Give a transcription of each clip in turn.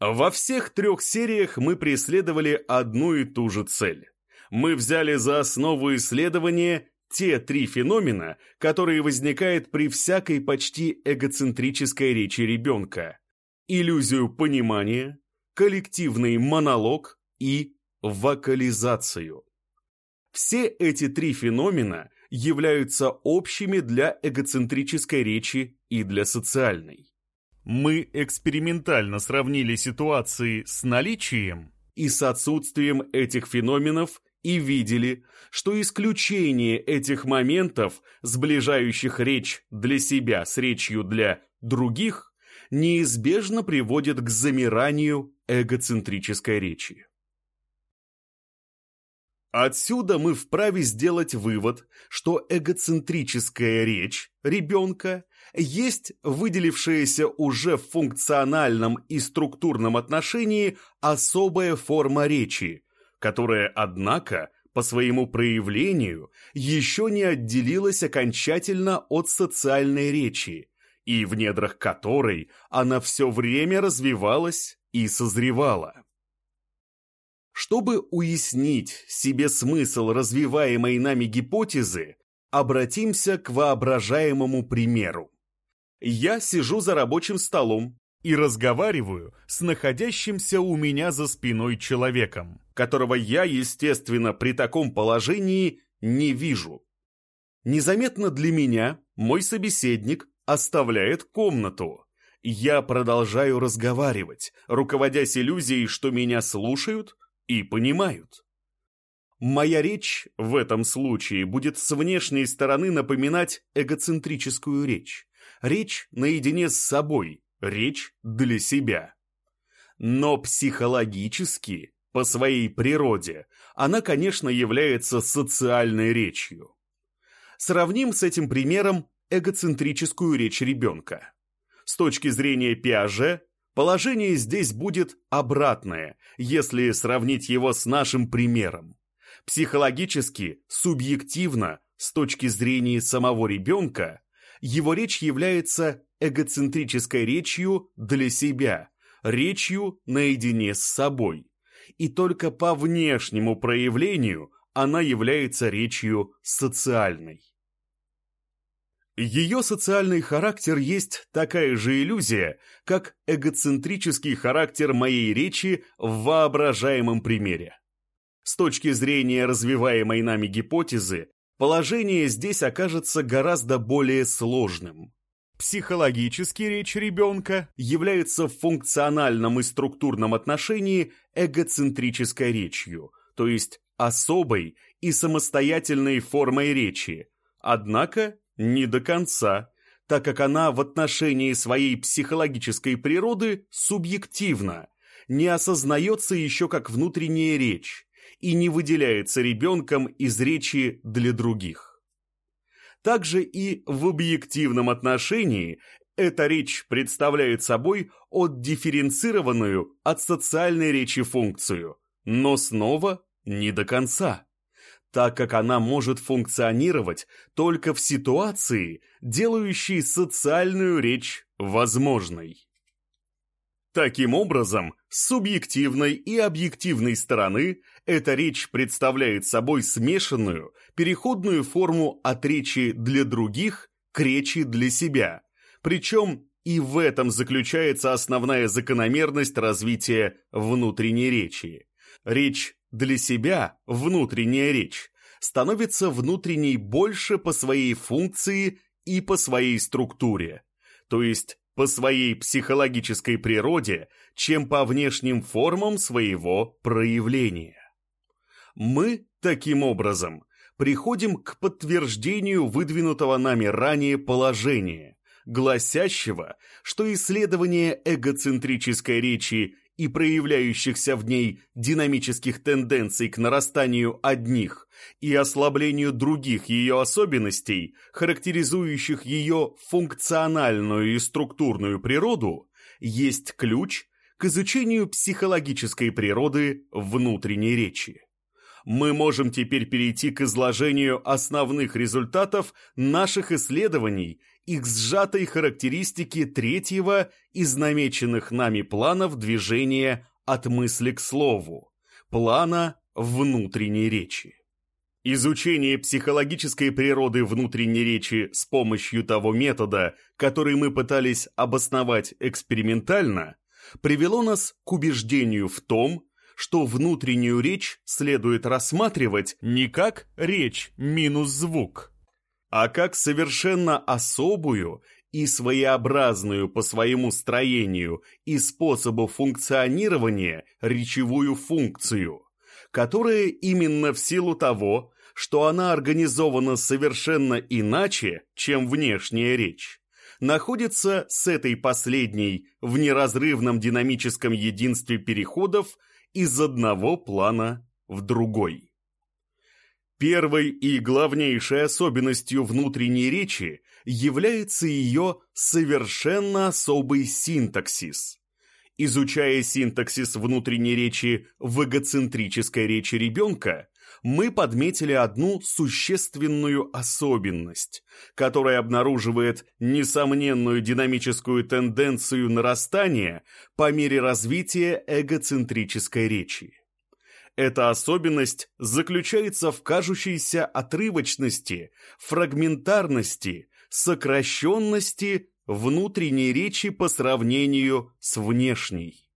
Во всех трех сериях мы преследовали одну и ту же цель. Мы взяли за основу исследования те три феномена, которые возникают при всякой почти эгоцентрической речи ребенка. Иллюзию понимания, коллективный монолог и вокализацию. Все эти три феномена являются общими для эгоцентрической речи и для социальной. Мы экспериментально сравнили ситуации с наличием и с отсутствием этих феноменов и видели, что исключение этих моментов, сближающих речь для себя с речью для других, неизбежно приводит к замиранию эгоцентрической речи. Отсюда мы вправе сделать вывод, что эгоцентрическая речь ребенка есть выделившаяся уже в функциональном и структурном отношении особая форма речи, которая, однако, по своему проявлению еще не отделилась окончательно от социальной речи, и в недрах которой она все время развивалась и созревала. Чтобы уяснить себе смысл развиваемой нами гипотезы, обратимся к воображаемому примеру. Я сижу за рабочим столом и разговариваю с находящимся у меня за спиной человеком, которого я, естественно, при таком положении не вижу. Незаметно для меня мой собеседник оставляет комнату. Я продолжаю разговаривать, руководясь иллюзией, что меня слушают, и понимают. Моя речь в этом случае будет с внешней стороны напоминать эгоцентрическую речь. Речь наедине с собой, речь для себя. Но психологически, по своей природе, она, конечно, является социальной речью. Сравним с этим примером эгоцентрическую речь ребенка. С точки зрения Пиаже, Положение здесь будет обратное, если сравнить его с нашим примером. Психологически, субъективно, с точки зрения самого ребенка, его речь является эгоцентрической речью для себя, речью наедине с собой. И только по внешнему проявлению она является речью социальной. Ее социальный характер есть такая же иллюзия, как эгоцентрический характер моей речи в воображаемом примере. С точки зрения развиваемой нами гипотезы, положение здесь окажется гораздо более сложным. Психологически речь ребенка является в функциональном и структурном отношении эгоцентрической речью, то есть особой и самостоятельной формой речи, однако не до конца, так как она в отношении своей психологической природы субъективна, не осознается еще как внутренняя речь и не выделяется ребенком из речи для других. Также и в объективном отношении эта речь представляет собой отдифференцированную от социальной речи функцию, но снова не до конца так как она может функционировать только в ситуации, делающей социальную речь возможной. Таким образом, с субъективной и объективной стороны эта речь представляет собой смешанную, переходную форму от речи для других к речи для себя. Причем и в этом заключается основная закономерность развития внутренней речи. Речь для себя внутренняя речь становится внутренней больше по своей функции и по своей структуре, то есть по своей психологической природе, чем по внешним формам своего проявления. Мы, таким образом, приходим к подтверждению выдвинутого нами ранее положения, гласящего, что исследование эгоцентрической речи и проявляющихся в ней динамических тенденций к нарастанию одних и ослаблению других ее особенностей, характеризующих ее функциональную и структурную природу, есть ключ к изучению психологической природы внутренней речи. Мы можем теперь перейти к изложению основных результатов наших исследований их сжатой характеристики третьего из намеченных нами планов движения от мысли к слову, плана внутренней речи. Изучение психологической природы внутренней речи с помощью того метода, который мы пытались обосновать экспериментально, привело нас к убеждению в том, что внутреннюю речь следует рассматривать не как речь минус звук, а как совершенно особую и своеобразную по своему строению и способу функционирования речевую функцию, которая именно в силу того, что она организована совершенно иначе, чем внешняя речь, находится с этой последней в неразрывном динамическом единстве переходов из одного плана в другой. Первой и главнейшей особенностью внутренней речи является ее совершенно особый синтаксис. Изучая синтаксис внутренней речи в эгоцентрической речи ребенка, мы подметили одну существенную особенность, которая обнаруживает несомненную динамическую тенденцию нарастания по мере развития эгоцентрической речи. Эта особенность заключается в кажущейся отрывочности, фрагментарности, сокращенности внутренней речи по сравнению с внешней.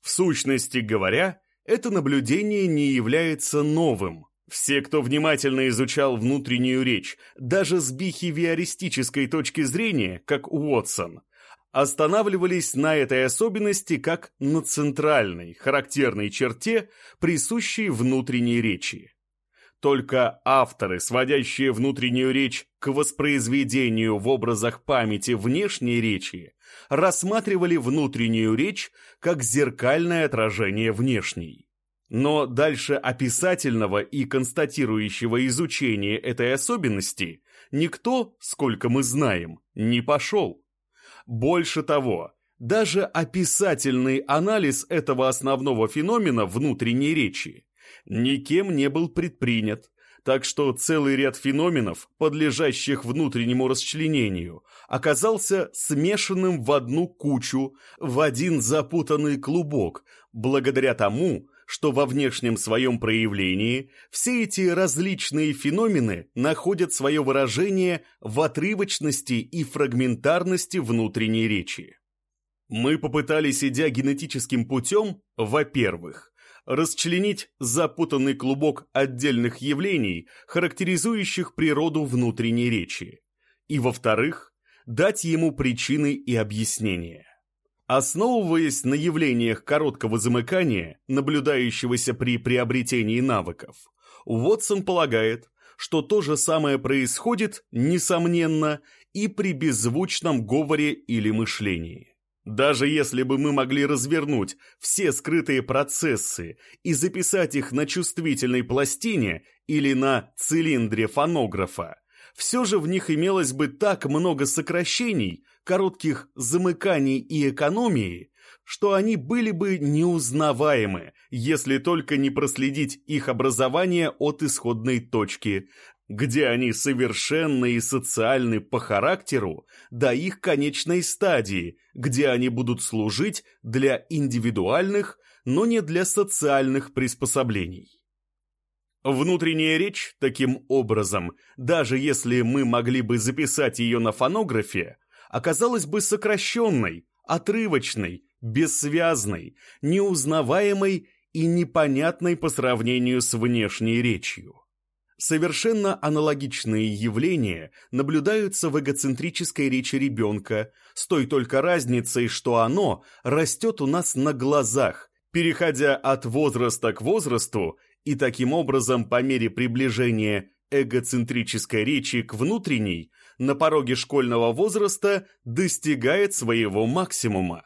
В сущности говоря, это наблюдение не является новым. Все, кто внимательно изучал внутреннюю речь, даже с бихевиористической точки зрения, как Уотсон, останавливались на этой особенности как на центральной, характерной черте, присущей внутренней речи. Только авторы, сводящие внутреннюю речь к воспроизведению в образах памяти внешней речи, рассматривали внутреннюю речь как зеркальное отражение внешней. Но дальше описательного и констатирующего изучения этой особенности никто, сколько мы знаем, не пошел. Больше того, даже описательный анализ этого основного феномена внутренней речи никем не был предпринят, так что целый ряд феноменов, подлежащих внутреннему расчленению, оказался смешанным в одну кучу, в один запутанный клубок, благодаря тому, что во внешнем своем проявлении все эти различные феномены находят свое выражение в отрывочности и фрагментарности внутренней речи. Мы попытались, идя генетическим путем, во-первых, расчленить запутанный клубок отдельных явлений, характеризующих природу внутренней речи, и, во-вторых, дать ему причины и объяснения. Основываясь на явлениях короткого замыкания, наблюдающегося при приобретении навыков, Уотсон полагает, что то же самое происходит, несомненно, и при беззвучном говоре или мышлении. Даже если бы мы могли развернуть все скрытые процессы и записать их на чувствительной пластине или на цилиндре фонографа, все же в них имелось бы так много сокращений, коротких замыканий и экономии, что они были бы неузнаваемы, если только не проследить их образование от исходной точки, где они совершенны и социальны по характеру, до их конечной стадии, где они будут служить для индивидуальных, но не для социальных приспособлений. Внутренняя речь, таким образом, даже если мы могли бы записать ее на фонографе, оказалась бы сокращенной, отрывочной, бессвязной, неузнаваемой и непонятной по сравнению с внешней речью. Совершенно аналогичные явления наблюдаются в эгоцентрической речи ребенка, с той только разницей, что оно растет у нас на глазах, переходя от возраста к возрасту и таким образом по мере приближения эгоцентрической речи к внутренней на пороге школьного возраста достигает своего максимума.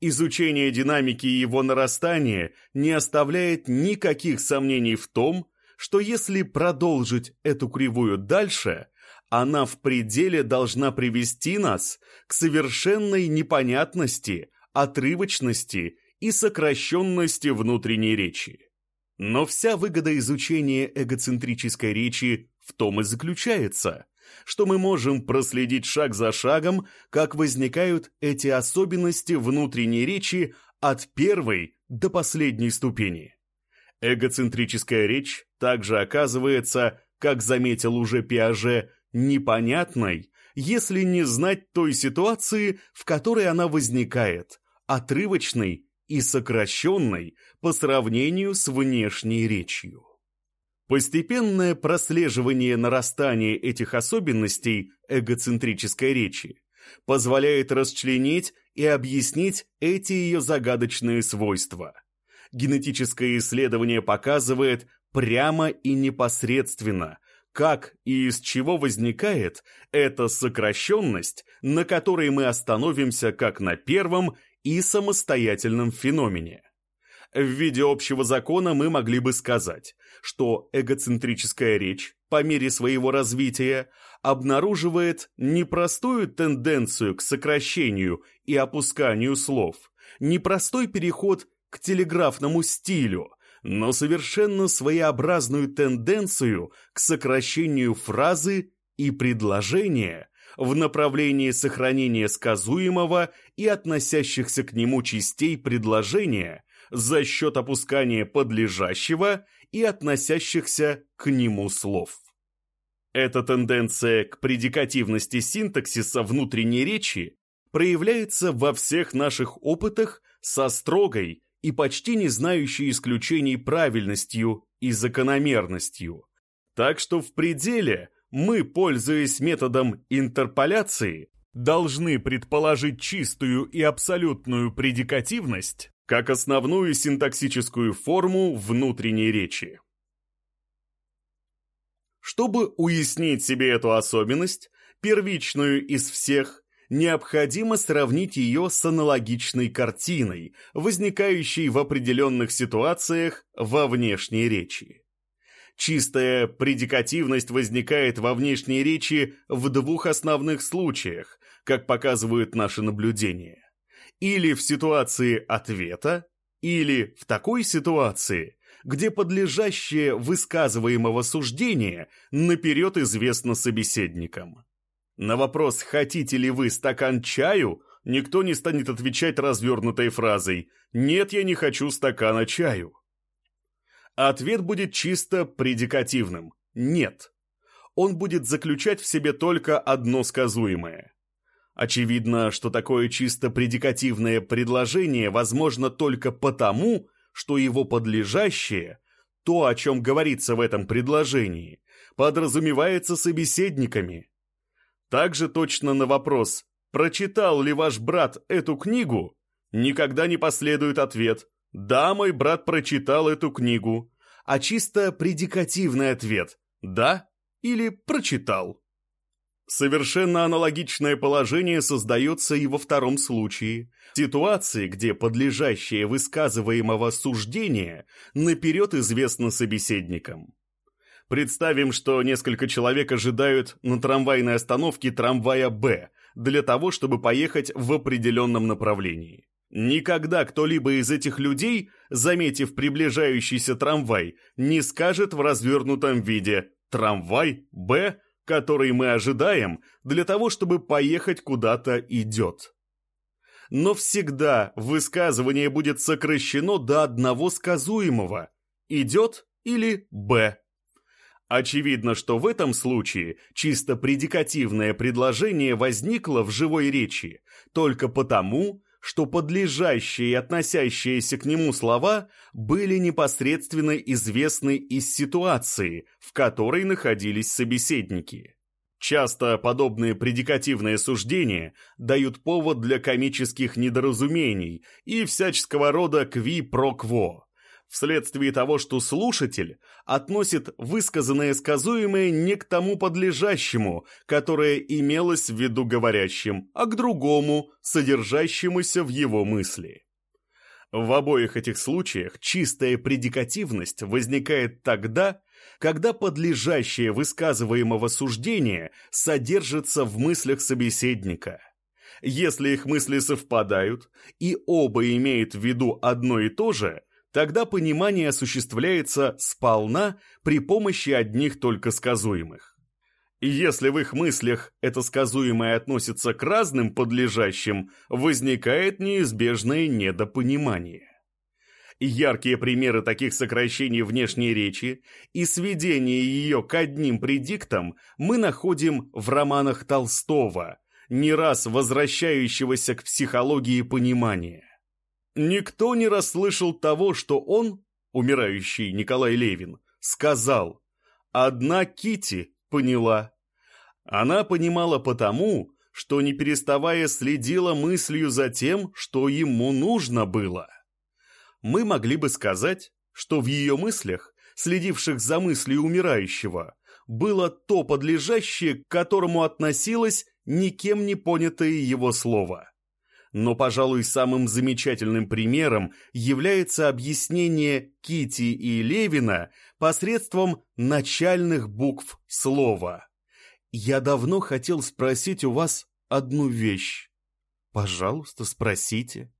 Изучение динамики его нарастания не оставляет никаких сомнений в том, что если продолжить эту кривую дальше, она в пределе должна привести нас к совершенной непонятности, отрывочности и сокращенности внутренней речи. Но вся выгода изучения эгоцентрической речи в том и заключается, что мы можем проследить шаг за шагом, как возникают эти особенности внутренней речи от первой до последней ступени. Эгоцентрическая речь также оказывается, как заметил уже Пиаже, непонятной, если не знать той ситуации, в которой она возникает, отрывочной и сокращенной по сравнению с внешней речью. Постепенное прослеживание нарастания этих особенностей эгоцентрической речи позволяет расчленить и объяснить эти ее загадочные свойства. Генетическое исследование показывает прямо и непосредственно, как и из чего возникает эта сокращенность, на которой мы остановимся как на первом и самостоятельном феномене. В виде общего закона мы могли бы сказать, что эгоцентрическая речь по мере своего развития обнаруживает непростую тенденцию к сокращению и опусканию слов, непростой переход к телеграфному стилю, но совершенно своеобразную тенденцию к сокращению фразы и предложения в направлении сохранения сказуемого и относящихся к нему частей предложения за счет опускания подлежащего и относящихся к нему слов. Эта тенденция к предикативности синтаксиса внутренней речи проявляется во всех наших опытах со строгой и почти не знающей исключений правильностью и закономерностью. Так что в пределе мы, пользуясь методом интерполяции, должны предположить чистую и абсолютную предикативность как основную синтаксическую форму внутренней речи. Чтобы уяснить себе эту особенность, первичную из всех, необходимо сравнить ее с аналогичной картиной, возникающей в определенных ситуациях во внешней речи. Чистая предикативность возникает во внешней речи в двух основных случаях, как показывают наши наблюдения или в ситуации ответа, или в такой ситуации, где подлежащее высказываемого суждения наперед известно собеседникам. На вопрос «хотите ли вы стакан чаю?» никто не станет отвечать развернутой фразой «нет, я не хочу стакана чаю». Ответ будет чисто предикативным «нет». Он будет заключать в себе только одно сказуемое. Очевидно, что такое чисто предикативное предложение возможно только потому, что его подлежащее, то, о чем говорится в этом предложении, подразумевается собеседниками. Также точно на вопрос «Прочитал ли ваш брат эту книгу?» никогда не последует ответ «Да, мой брат прочитал эту книгу», а чисто предикативный ответ «Да» или «Прочитал». Совершенно аналогичное положение создается и во втором случае. Ситуации, где подлежащее высказываемого суждения наперед известно собеседникам. Представим, что несколько человек ожидают на трамвайной остановке трамвая «Б» для того, чтобы поехать в определенном направлении. Никогда кто-либо из этих людей, заметив приближающийся трамвай, не скажет в развернутом виде «трамвай Б» который мы ожидаем для того, чтобы поехать куда-то идет. Но всегда высказывание будет сокращено до одного сказуемого «идет» или «б». Очевидно, что в этом случае чисто предикативное предложение возникло в живой речи только потому, что подлежащие и относящиеся к нему слова были непосредственно известны из ситуации, в которой находились собеседники. Часто подобные предикативные суждения дают повод для комических недоразумений и всяческого рода кви-про-кво вследствие того, что слушатель относит высказанное сказуемое не к тому подлежащему, которое имелось в виду говорящим, а к другому, содержащемуся в его мысли. В обоих этих случаях чистая предикативность возникает тогда, когда подлежащее высказываемого суждения содержится в мыслях собеседника. Если их мысли совпадают, и оба имеют в виду одно и то же, Тогда понимание осуществляется сполна при помощи одних только сказуемых. И если в их мыслях это сказуемое относится к разным подлежащим, возникает неизбежное недопонимание. Яркие примеры таких сокращений внешней речи и сведения ее к одним предиктам мы находим в романах Толстого, не раз возвращающегося к психологии понимания. Никто не расслышал того, что он, умирающий Николай Левин, сказал «Одна Кити поняла». Она понимала потому, что не переставая следила мыслью за тем, что ему нужно было. Мы могли бы сказать, что в ее мыслях, следивших за мыслью умирающего, было то подлежащее, к которому относилось никем не понятое его слово. Но, пожалуй, самым замечательным примером является объяснение Кити и Левина посредством начальных букв слова. «Я давно хотел спросить у вас одну вещь. Пожалуйста, спросите».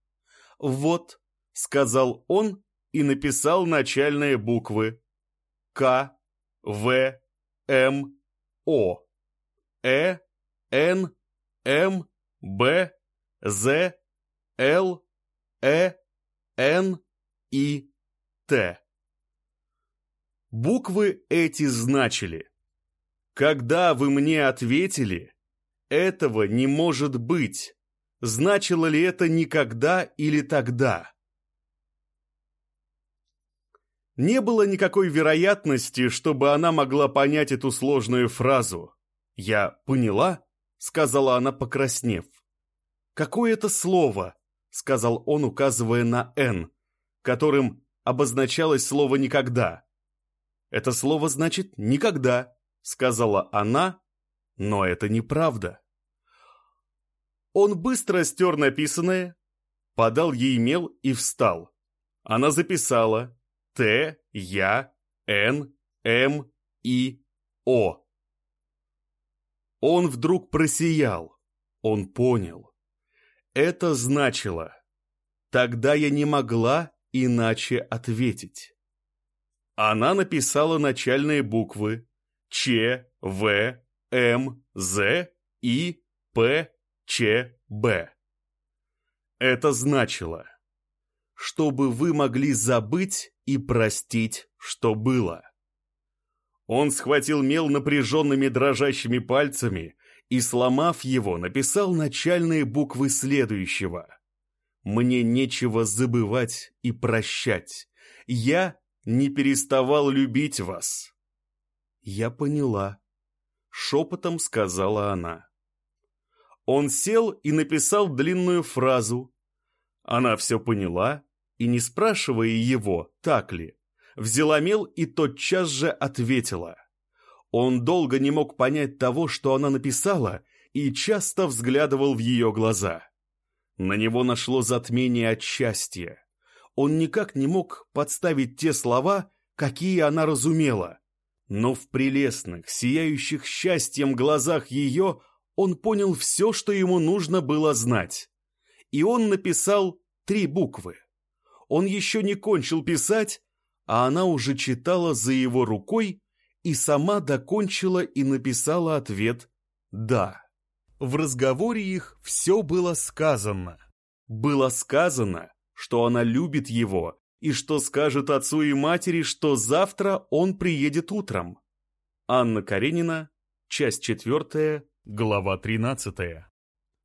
«Вот», — сказал он и написал начальные буквы К, В, М, О, Э, Н, М, Б, З, Л, Э, Н, И, Т. Буквы эти значили. Когда вы мне ответили, этого не может быть. Значило ли это никогда или тогда? Не было никакой вероятности, чтобы она могла понять эту сложную фразу. «Я поняла?» — сказала она, покраснев. «Какое это слово?» — сказал он, указывая на «н», которым обозначалось слово «никогда». «Это слово значит «никогда», — сказала она, но это неправда. Он быстро стер написанное, подал ей мел и встал. Она записала Т, Я, Н, М, И, О. Он вдруг просиял. Он понял. Это значило. Тогда я не могла иначе ответить. Она написала начальные буквы Ч, В, М, З, И, П, Ч, Б. Это значило, чтобы вы могли забыть и простить, что было. Он схватил мел напряженными дрожащими пальцами и, сломав его, написал начальные буквы следующего. «Мне нечего забывать и прощать. Я не переставал любить вас». «Я поняла», — шепотом сказала она. Он сел и написал длинную фразу. Она все поняла и, не спрашивая его, так ли, взяла мел и тотчас же ответила. Он долго не мог понять того, что она написала, и часто взглядывал в ее глаза. На него нашло затмение от счастья. Он никак не мог подставить те слова, какие она разумела. Но в прелестных, сияющих счастьем глазах ее он понял все, что ему нужно было знать. И он написал три буквы. Он еще не кончил писать, а она уже читала за его рукой и сама докончила и написала ответ «да». В разговоре их все было сказано. Было сказано, что она любит его и что скажет отцу и матери, что завтра он приедет утром. Анна Каренина, часть четвертая, глава тринадцатая.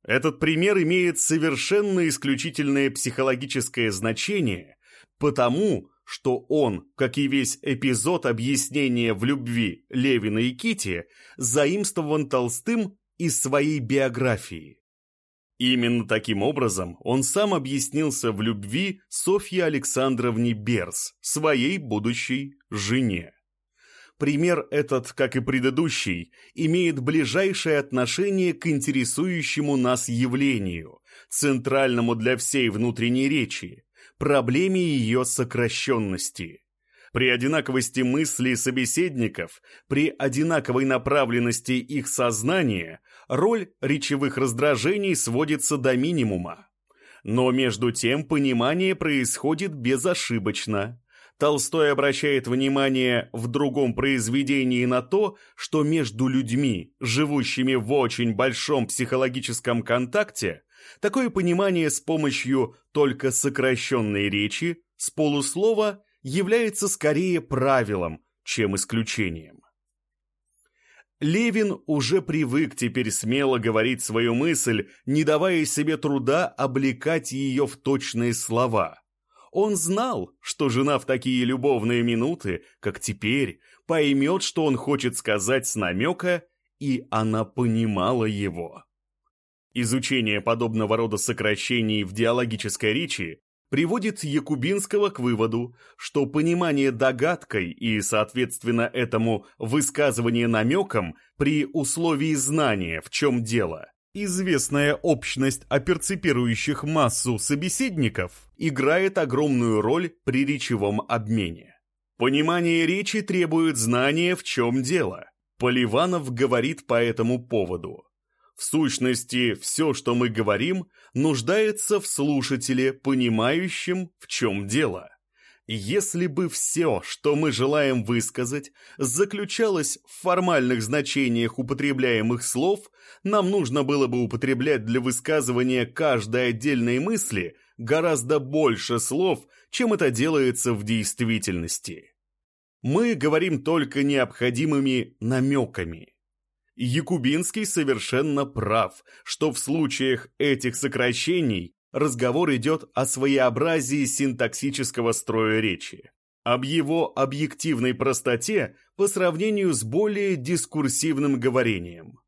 Этот пример имеет совершенно исключительное психологическое значение, потому что он, как и весь эпизод объяснения в любви Левина и Кити, заимствован Толстым из своей биографии. Именно таким образом он сам объяснился в любви Софье Александровне Берс, своей будущей жене. Пример этот, как и предыдущий, имеет ближайшее отношение к интересующему нас явлению, центральному для всей внутренней речи, проблеме ее сокращенности. При одинаковости мыслей собеседников, при одинаковой направленности их сознания, роль речевых раздражений сводится до минимума. Но между тем понимание происходит безошибочно. Толстой обращает внимание в другом произведении на то, что между людьми, живущими в очень большом психологическом контакте, такое понимание с помощью только сокращенной речи, с полуслова, является скорее правилом, чем исключением. Левин уже привык теперь смело говорить свою мысль, не давая себе труда облекать ее в точные слова – он знал, что жена в такие любовные минуты, как теперь, поймет, что он хочет сказать с намека, и она понимала его. Изучение подобного рода сокращений в диалогической речи приводит Якубинского к выводу, что понимание догадкой и, соответственно, этому высказывание намеком при условии знания, в чем дело, Известная общность оперципирующих массу собеседников играет огромную роль при речевом обмене. Понимание речи требует знания, в чем дело. Поливанов говорит по этому поводу. Сущности, все, что мы говорим, нуждается в слушателе, понимающем, в чем дело. Если бы все, что мы желаем высказать, заключалось в формальных значениях употребляемых слов, нам нужно было бы употреблять для высказывания каждой отдельной мысли гораздо больше слов, чем это делается в действительности. Мы говорим только необходимыми намеками. Якубинский совершенно прав, что в случаях этих сокращений разговор идет о своеобразии синтаксического строя речи, об его объективной простоте по сравнению с более дискурсивным говорением.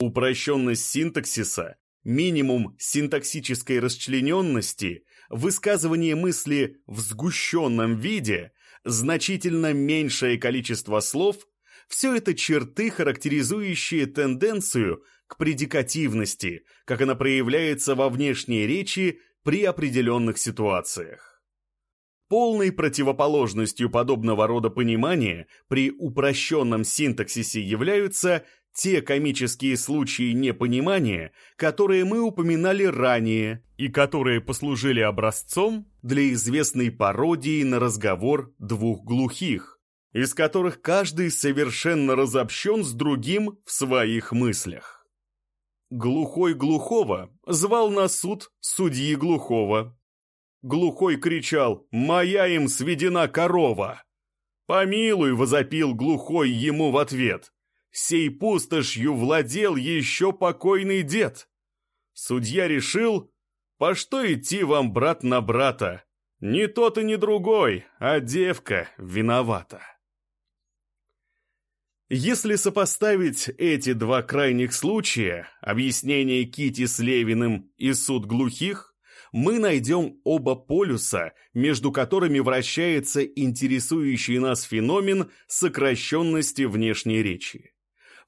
Упрощенность синтаксиса, минимум синтаксической расчлененности, высказывание мысли в сгущенном виде, значительно меньшее количество слов – все это черты, характеризующие тенденцию к предикативности, как она проявляется во внешней речи при определенных ситуациях. Полной противоположностью подобного рода понимания при упрощенном синтаксисе являются те комические случаи непонимания, которые мы упоминали ранее и которые послужили образцом для известной пародии на разговор двух глухих, из которых каждый совершенно разобщен с другим в своих мыслях. Глухой глухого звал на суд судьи глухого. Глухой кричал «Моя им сведена корова!» «Помилуй!» — возопил глухой ему в ответ. «Сей пустошью владел еще покойный дед!» Судья решил «По что идти вам, брат на брата? Не тот и не другой, а девка виновата!» Если сопоставить эти два крайних случая, объяснение Кити с Левиным и суд глухих, мы найдем оба полюса, между которыми вращается интересующий нас феномен сокращенности внешней речи.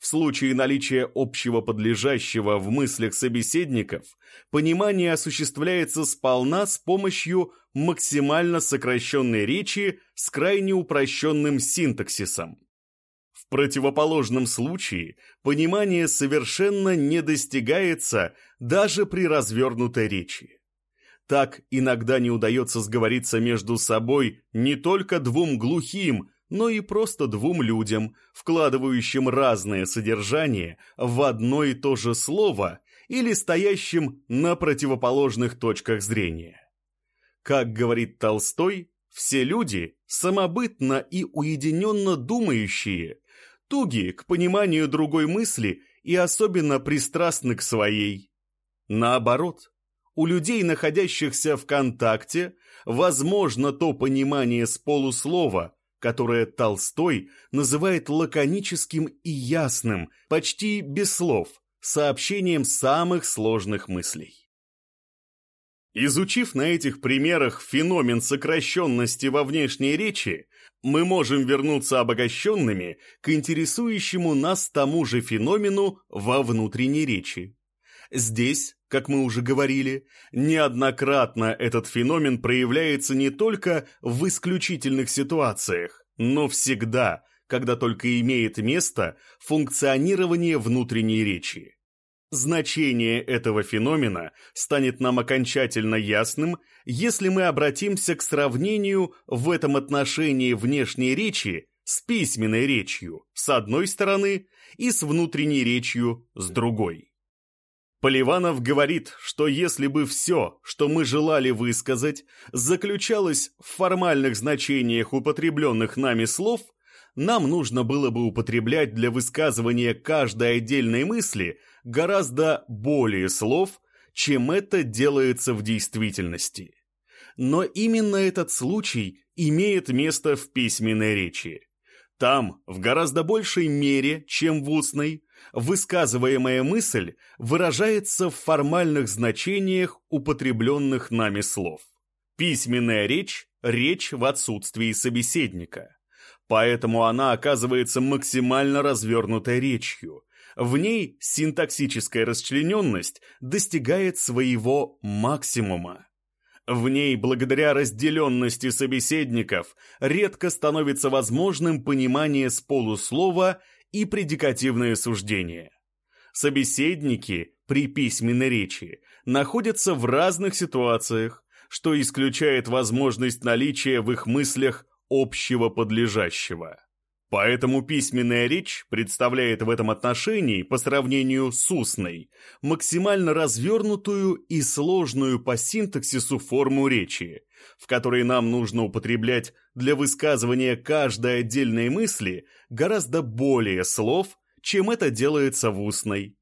В случае наличия общего подлежащего в мыслях собеседников, понимание осуществляется сполна с помощью максимально сокращенной речи с крайне упрощенным синтаксисом. В противоположном случае понимание совершенно не достигается даже при развернутой речи. Так иногда не удается сговориться между собой не только двум глухим, но и просто двум людям, вкладывающим разное содержание в одно и то же слово или стоящим на противоположных точках зрения. Как говорит Толстой, все люди самобытно и уединенно думающие туги к пониманию другой мысли и особенно пристрастны к своей. Наоборот, у людей, находящихся в контакте, возможно то понимание с полуслова, которое Толстой называет лаконическим и ясным, почти без слов, сообщением самых сложных мыслей. Изучив на этих примерах феномен сокращенности во внешней речи, мы можем вернуться обогащенными к интересующему нас тому же феномену во внутренней речи. Здесь, как мы уже говорили, неоднократно этот феномен проявляется не только в исключительных ситуациях, но всегда, когда только имеет место функционирование внутренней речи. Значение этого феномена станет нам окончательно ясным, если мы обратимся к сравнению в этом отношении внешней речи с письменной речью с одной стороны и с внутренней речью с другой. Поливанов говорит, что если бы все, что мы желали высказать, заключалось в формальных значениях употребленных нами слов, нам нужно было бы употреблять для высказывания каждой отдельной мысли – гораздо более слов, чем это делается в действительности. Но именно этот случай имеет место в письменной речи. Там, в гораздо большей мере, чем в устной, высказываемая мысль выражается в формальных значениях употребленных нами слов. Письменная речь – речь в отсутствии собеседника. Поэтому она оказывается максимально развернутой речью, в ней синтаксическая расчлененность достигает своего максимума. В ней, благодаря разделенности собеседников, редко становится возможным понимание с полуслова и предикативное суждение. Собеседники при письменной речи находятся в разных ситуациях, что исключает возможность наличия в их мыслях общего подлежащего. Поэтому письменная речь представляет в этом отношении, по сравнению с устной, максимально развернутую и сложную по синтаксису форму речи, в которой нам нужно употреблять для высказывания каждой отдельной мысли гораздо более слов, чем это делается в устной.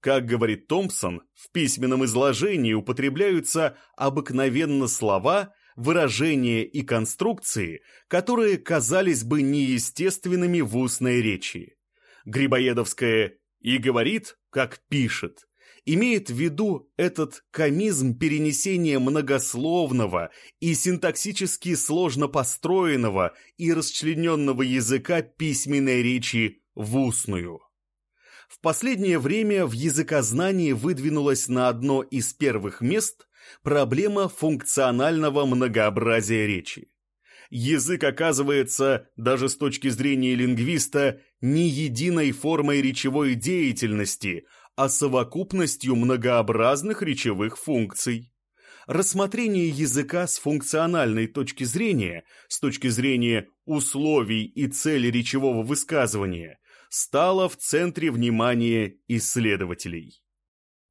Как говорит Томпсон, в письменном изложении употребляются обыкновенно слова – выражения и конструкции, которые казались бы неестественными в устной речи. Грибоедовская «и говорит, как пишет» имеет в виду этот комизм перенесения многословного и синтаксически сложно построенного и расчлененного языка письменной речи в устную. В последнее время в языкознании выдвинулось на одно из первых мест проблема функционального многообразия речи. Язык оказывается, даже с точки зрения лингвиста, не единой формой речевой деятельности, а совокупностью многообразных речевых функций. Рассмотрение языка с функциональной точки зрения, с точки зрения условий и цели речевого высказывания, стало в центре внимания исследователей.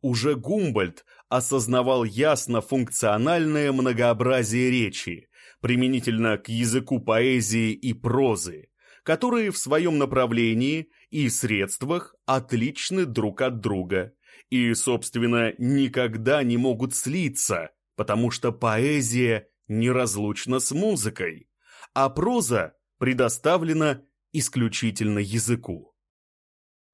Уже Гумбольд осознавал ясно функциональное многообразие речи, применительно к языку поэзии и прозы, которые в своем направлении и средствах отличны друг от друга и, собственно, никогда не могут слиться, потому что поэзия неразлучна с музыкой, а проза предоставлена исключительно языку.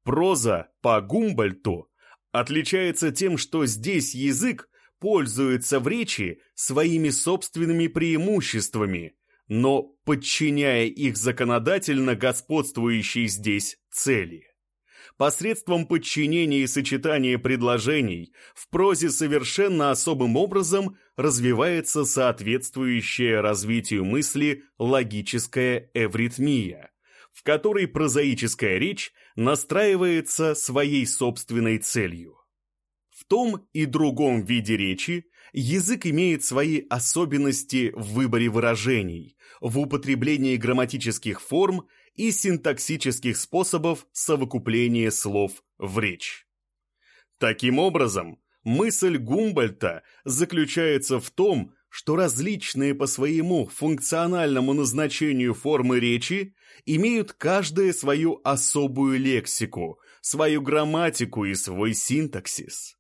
Проза по Гумбольту отличается тем, что здесь язык пользуется в речи своими собственными преимуществами, но подчиняя их законодательно господствующей здесь цели. Посредством подчинения и сочетания предложений в прозе совершенно особым образом развивается соответствующая развитию мысли логическая эвритмия, в которой прозаическая речь настраивается своей собственной целью. В том и другом виде речи язык имеет свои особенности в выборе выражений, в употреблении грамматических форм и синтаксических способов совокупления слов в речь. Таким образом, мысль Гумбольта заключается в том, что различные по своему функциональному назначению формы речи имеют каждая свою особую лексику, свою грамматику и свой синтаксис.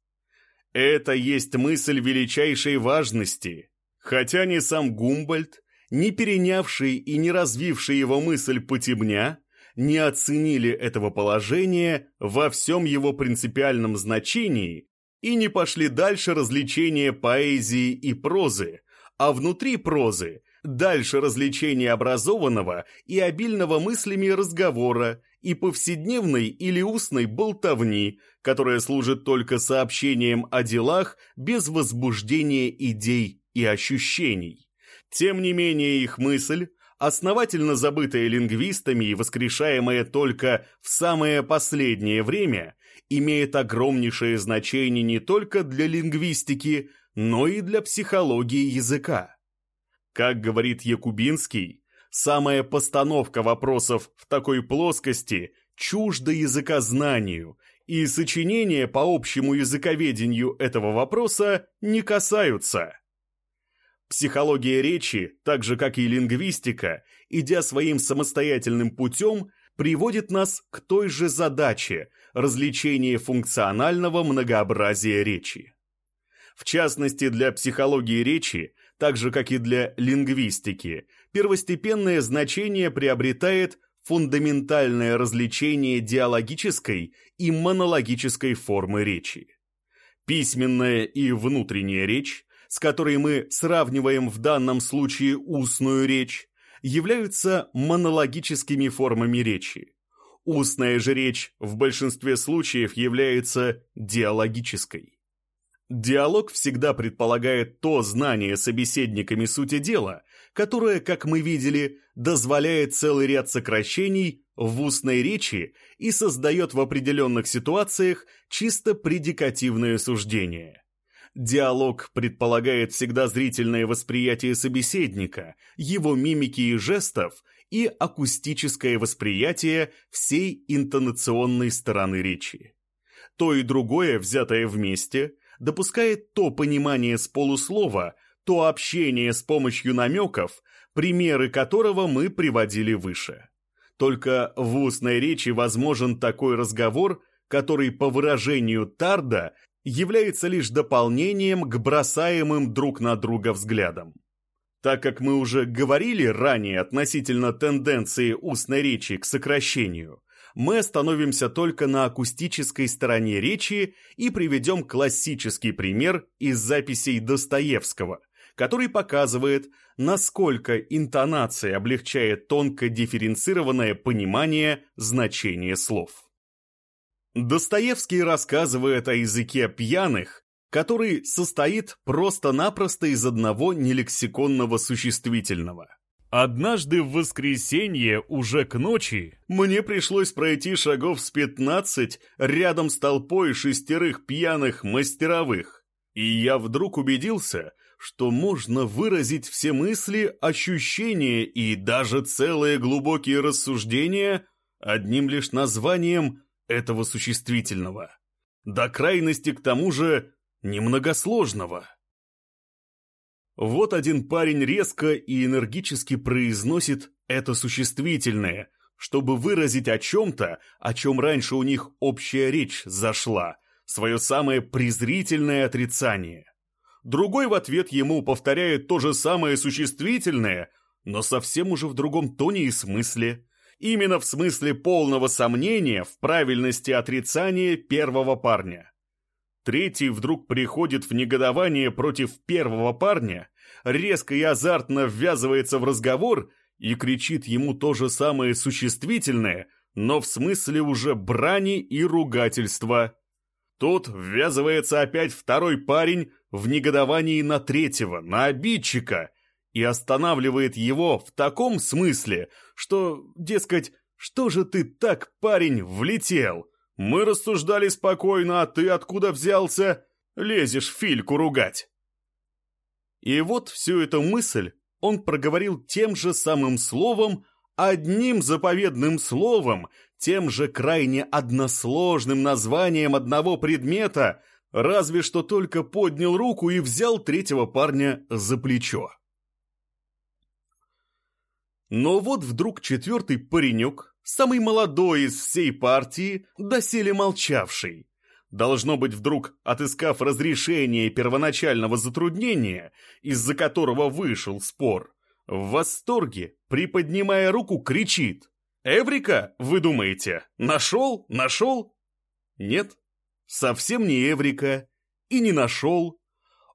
Это есть мысль величайшей важности, хотя ни сам Гумбольд, ни перенявший и не развивший его мысль Потебня не оценили этого положения во всем его принципиальном значении и не пошли дальше развлечения поэзии и прозы, а внутри прозы дальше развлечения образованного и обильного мыслями разговора и повседневной или устной болтовни, которая служит только сообщением о делах без возбуждения идей и ощущений. Тем не менее их мысль, основательно забытая лингвистами и воскрешаемая только в самое последнее время, имеет огромнейшее значение не только для лингвистики, но и для психологии языка. Как говорит Якубинский, самая постановка вопросов в такой плоскости чуждо языкознанию, и сочинения по общему языковедению этого вопроса не касаются. Психология речи, так же как и лингвистика, идя своим самостоятельным путем, приводит нас к той же задаче – развлечения функционального многообразия речи. В частности, для психологии речи, так же как и для лингвистики, первостепенное значение приобретает фундаментальное различение диалогической и монологической формы речи. Письменная и внутренняя речь, с которой мы сравниваем в данном случае устную речь, являются монологическими формами речи. Устная же речь в большинстве случаев является диалогической. Диалог всегда предполагает то знание собеседниками сути дела, которое, как мы видели, дозволяет целый ряд сокращений в устной речи и создает в определенных ситуациях чисто предикативное суждение. Диалог предполагает всегда зрительное восприятие собеседника, его мимики и жестов и акустическое восприятие всей интонационной стороны речи. То и другое, взятое вместе, допускает то понимание с полуслова, то общение с помощью намеков, примеры которого мы приводили выше. Только в устной речи возможен такой разговор, который, по выражению Тарда, является лишь дополнением к бросаемым друг на друга взглядам. Так как мы уже говорили ранее относительно тенденции устной речи к сокращению, мы остановимся только на акустической стороне речи и приведем классический пример из записей Достоевского, который показывает, насколько интонация облегчает тонко дифференцированное понимание значения слов. Достоевский рассказывает о языке пьяных, который состоит просто-напросто из одного нелексиконного существительного. Однажды в воскресенье, уже к ночи, мне пришлось пройти шагов с пятнадцать рядом с толпой шестерых пьяных мастеровых. И я вдруг убедился, что можно выразить все мысли, ощущения и даже целые глубокие рассуждения одним лишь названием этого существительного. До крайности, к тому же, немногосложного. Вот один парень резко и энергически произносит это существительное, чтобы выразить о чем-то, о чем раньше у них общая речь зашла, свое самое презрительное отрицание. Другой в ответ ему повторяет то же самое существительное, но совсем уже в другом тоне и смысле именно в смысле полного сомнения в правильности отрицания первого парня. Третий вдруг приходит в негодование против первого парня, резко и азартно ввязывается в разговор и кричит ему то же самое существительное, но в смысле уже брани и ругательства. Тут ввязывается опять второй парень в негодовании на третьего, на обидчика, и останавливает его в таком смысле, что, дескать, что же ты так, парень, влетел? Мы рассуждали спокойно, а ты откуда взялся? Лезешь Фильку ругать. И вот всю эту мысль он проговорил тем же самым словом, одним заповедным словом, тем же крайне односложным названием одного предмета, разве что только поднял руку и взял третьего парня за плечо. Но вот вдруг четвертый паренек, самый молодой из всей партии, доселе молчавший, должно быть вдруг отыскав разрешение первоначального затруднения, из-за которого вышел спор, в восторге, приподнимая руку, кричит. «Эврика, вы думаете, нашел, нашел?» Нет, совсем не Эврика, и не нашел,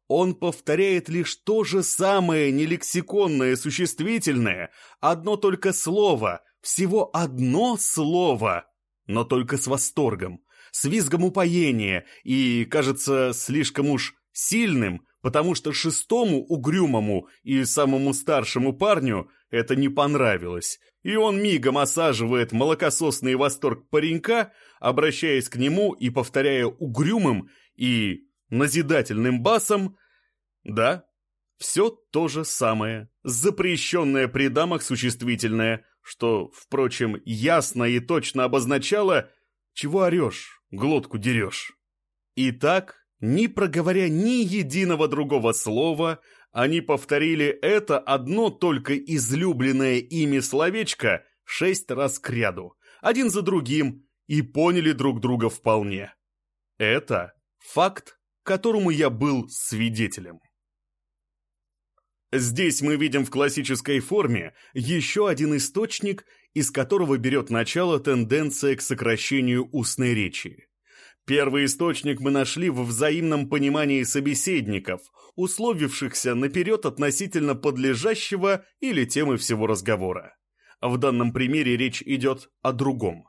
он повторяет лишь то же самое нелексиконное существительное, одно только слово, всего одно слово, но только с восторгом, с визгом упоения и, кажется, слишком уж сильным, потому что шестому угрюмому и самому старшему парню это не понравилось, и он мигом осаживает молокососный восторг паренька, обращаясь к нему и повторяя угрюмым и назидательным басом «Да, все то же самое, запрещенное при дамах существительное, что, впрочем, ясно и точно обозначало «Чего орешь, глотку дерешь». Итак, не проговоря ни единого другого слова, они повторили это одно только излюбленное ими словечко шесть раз к ряду, один за другим, и поняли друг друга вполне. Это факт, которому я был свидетелем. Здесь мы видим в классической форме еще один источник, из которого берет начало тенденция к сокращению устной речи. Первый источник мы нашли в взаимном понимании собеседников, условившихся наперед относительно подлежащего или темы всего разговора. В данном примере речь идет о другом.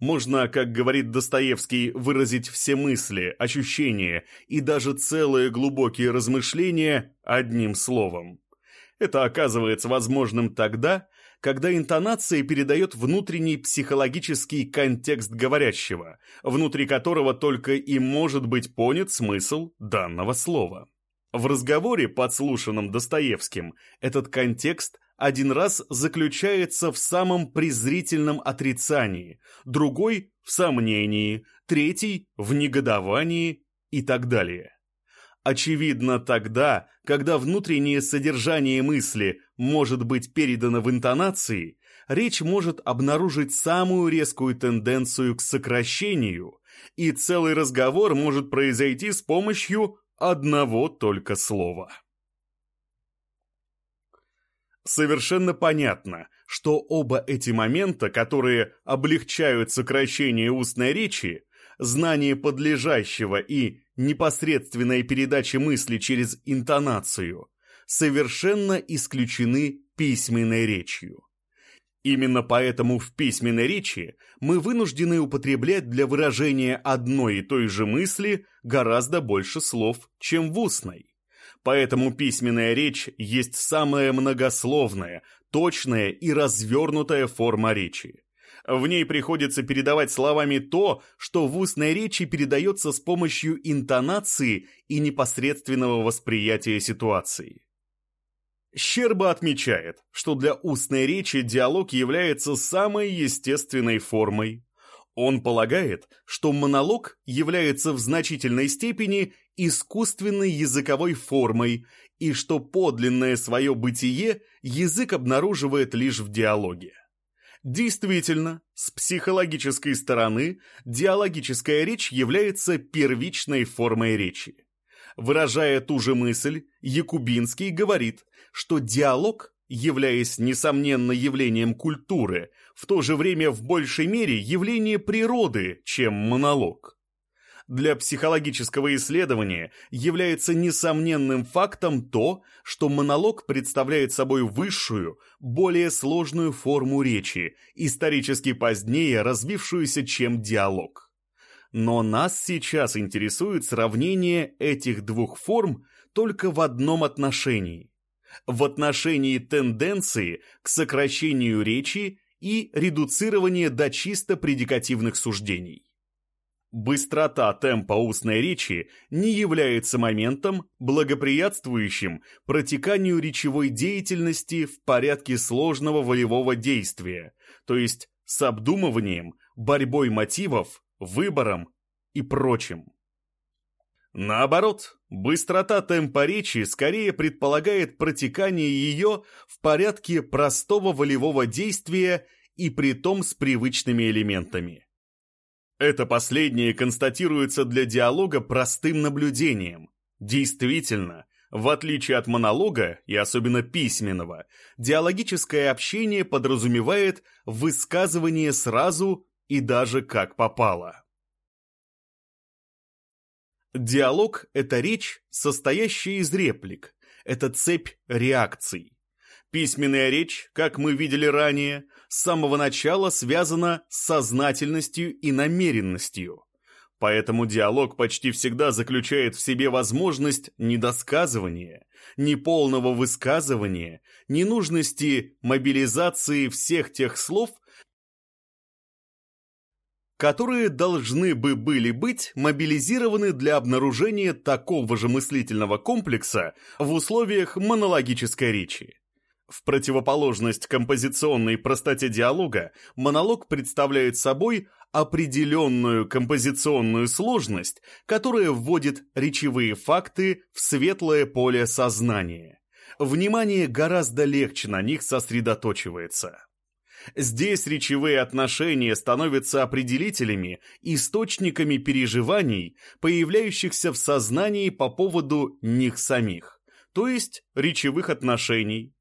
Можно, как говорит Достоевский, выразить все мысли, ощущения и даже целые глубокие размышления одним словом. Это оказывается возможным тогда, когда интонация передает внутренний психологический контекст говорящего, внутри которого только и может быть понят смысл данного слова. В разговоре, подслушанном Достоевским, этот контекст один раз заключается в самом презрительном отрицании, другой – в сомнении, третий – в негодовании и так далее. Очевидно тогда, когда внутреннее содержание мысли может быть передано в интонации, речь может обнаружить самую резкую тенденцию к сокращению, и целый разговор может произойти с помощью одного только слова. Совершенно понятно, что оба эти момента, которые облегчают сокращение устной речи, знание подлежащего и непосредственная передача мысли через интонацию, совершенно исключены письменной речью. Именно поэтому в письменной речи мы вынуждены употреблять для выражения одной и той же мысли гораздо больше слов, чем в устной. Поэтому письменная речь есть самая многословная, точная и развернутая форма речи. В ней приходится передавать словами то, что в устной речи передается с помощью интонации и непосредственного восприятия ситуации. Щерба отмечает, что для устной речи диалог является самой естественной формой. Он полагает, что монолог является в значительной степени искусственной языковой формой и что подлинное свое бытие язык обнаруживает лишь в диалоге. Действительно, с психологической стороны диалогическая речь является первичной формой речи. Выражая ту же мысль, Якубинский говорит, что диалог, являясь несомненно явлением культуры, в то же время в большей мере явление природы, чем монолог для психологического исследования является несомненным фактом то, что монолог представляет собой высшую, более сложную форму речи, исторически позднее развившуюся, чем диалог. Но нас сейчас интересует сравнение этих двух форм только в одном отношении. В отношении тенденции к сокращению речи и редуцирования до чисто предикативных суждений. Быстрота темпа устной речи не является моментом, благоприятствующим протеканию речевой деятельности в порядке сложного волевого действия, то есть с обдумыванием, борьбой мотивов, выбором и прочим. Наоборот, быстрота темпа речи скорее предполагает протекание ее в порядке простого волевого действия и притом с привычными элементами. Это последнее констатируется для диалога простым наблюдением. Действительно, в отличие от монолога, и особенно письменного, диалогическое общение подразумевает высказывание сразу и даже как попало. Диалог – это речь, состоящая из реплик, это цепь реакций. Письменная речь, как мы видели ранее, с самого начала связана с сознательностью и намеренностью. Поэтому диалог почти всегда заключает в себе возможность недосказывания, неполного высказывания, ненужности мобилизации всех тех слов, которые должны бы были быть мобилизированы для обнаружения такого же мыслительного комплекса в условиях монологической речи. В противоположность композиционной простоте диалога, монолог представляет собой определенную композиционную сложность, которая вводит речевые факты в светлое поле сознания. Внимание гораздо легче на них сосредоточивается. Здесь речевые отношения становятся определителями, источниками переживаний, появляющихся в сознании по поводу них самих, то есть речевых отношений,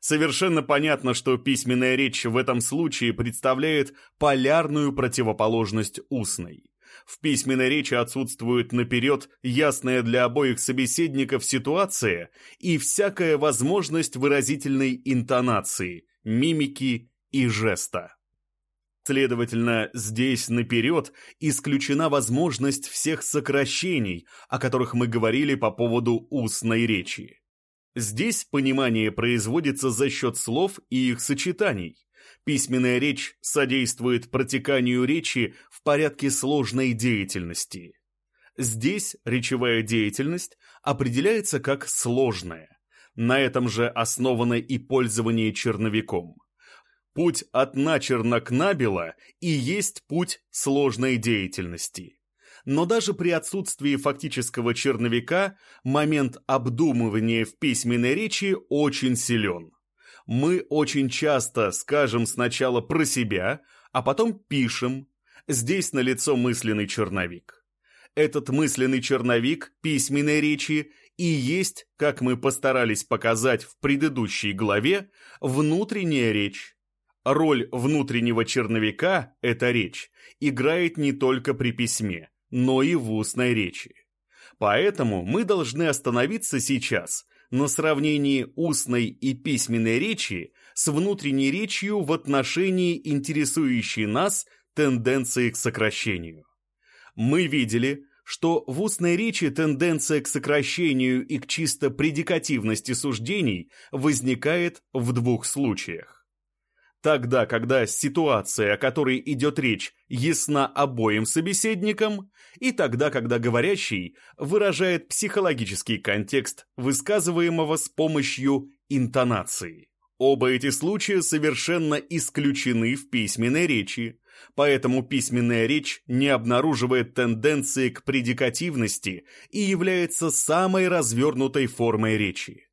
Совершенно понятно, что письменная речь в этом случае представляет полярную противоположность устной. В письменной речи отсутствует наперед ясная для обоих собеседников ситуация и всякая возможность выразительной интонации, мимики и жеста. Следовательно, здесь наперед исключена возможность всех сокращений, о которых мы говорили по поводу устной речи. Здесь понимание производится за счет слов и их сочетаний. Письменная речь содействует протеканию речи в порядке сложной деятельности. Здесь речевая деятельность определяется как сложная. На этом же основано и пользование черновиком. Путь от начерна к набело и есть путь сложной деятельности но даже при отсутствии фактического черновика момент обдумывания в письменной речи очень силен. Мы очень часто скажем сначала про себя, а потом пишем. Здесь налицо мысленный черновик. Этот мысленный черновик письменной речи и есть, как мы постарались показать в предыдущей главе, внутренняя речь. Роль внутреннего черновика, эта речь, играет не только при письме, но и в устной речи. Поэтому мы должны остановиться сейчас на сравнении устной и письменной речи с внутренней речью в отношении интересующей нас тенденции к сокращению. Мы видели, что в устной речи тенденция к сокращению и к чисто предикативности суждений возникает в двух случаях. Тогда, когда ситуация, о которой идет речь, ясна обоим собеседникам, и тогда, когда говорящий выражает психологический контекст высказываемого с помощью интонации. Оба эти случая совершенно исключены в письменной речи, поэтому письменная речь не обнаруживает тенденции к предикативности и является самой развернутой формой речи.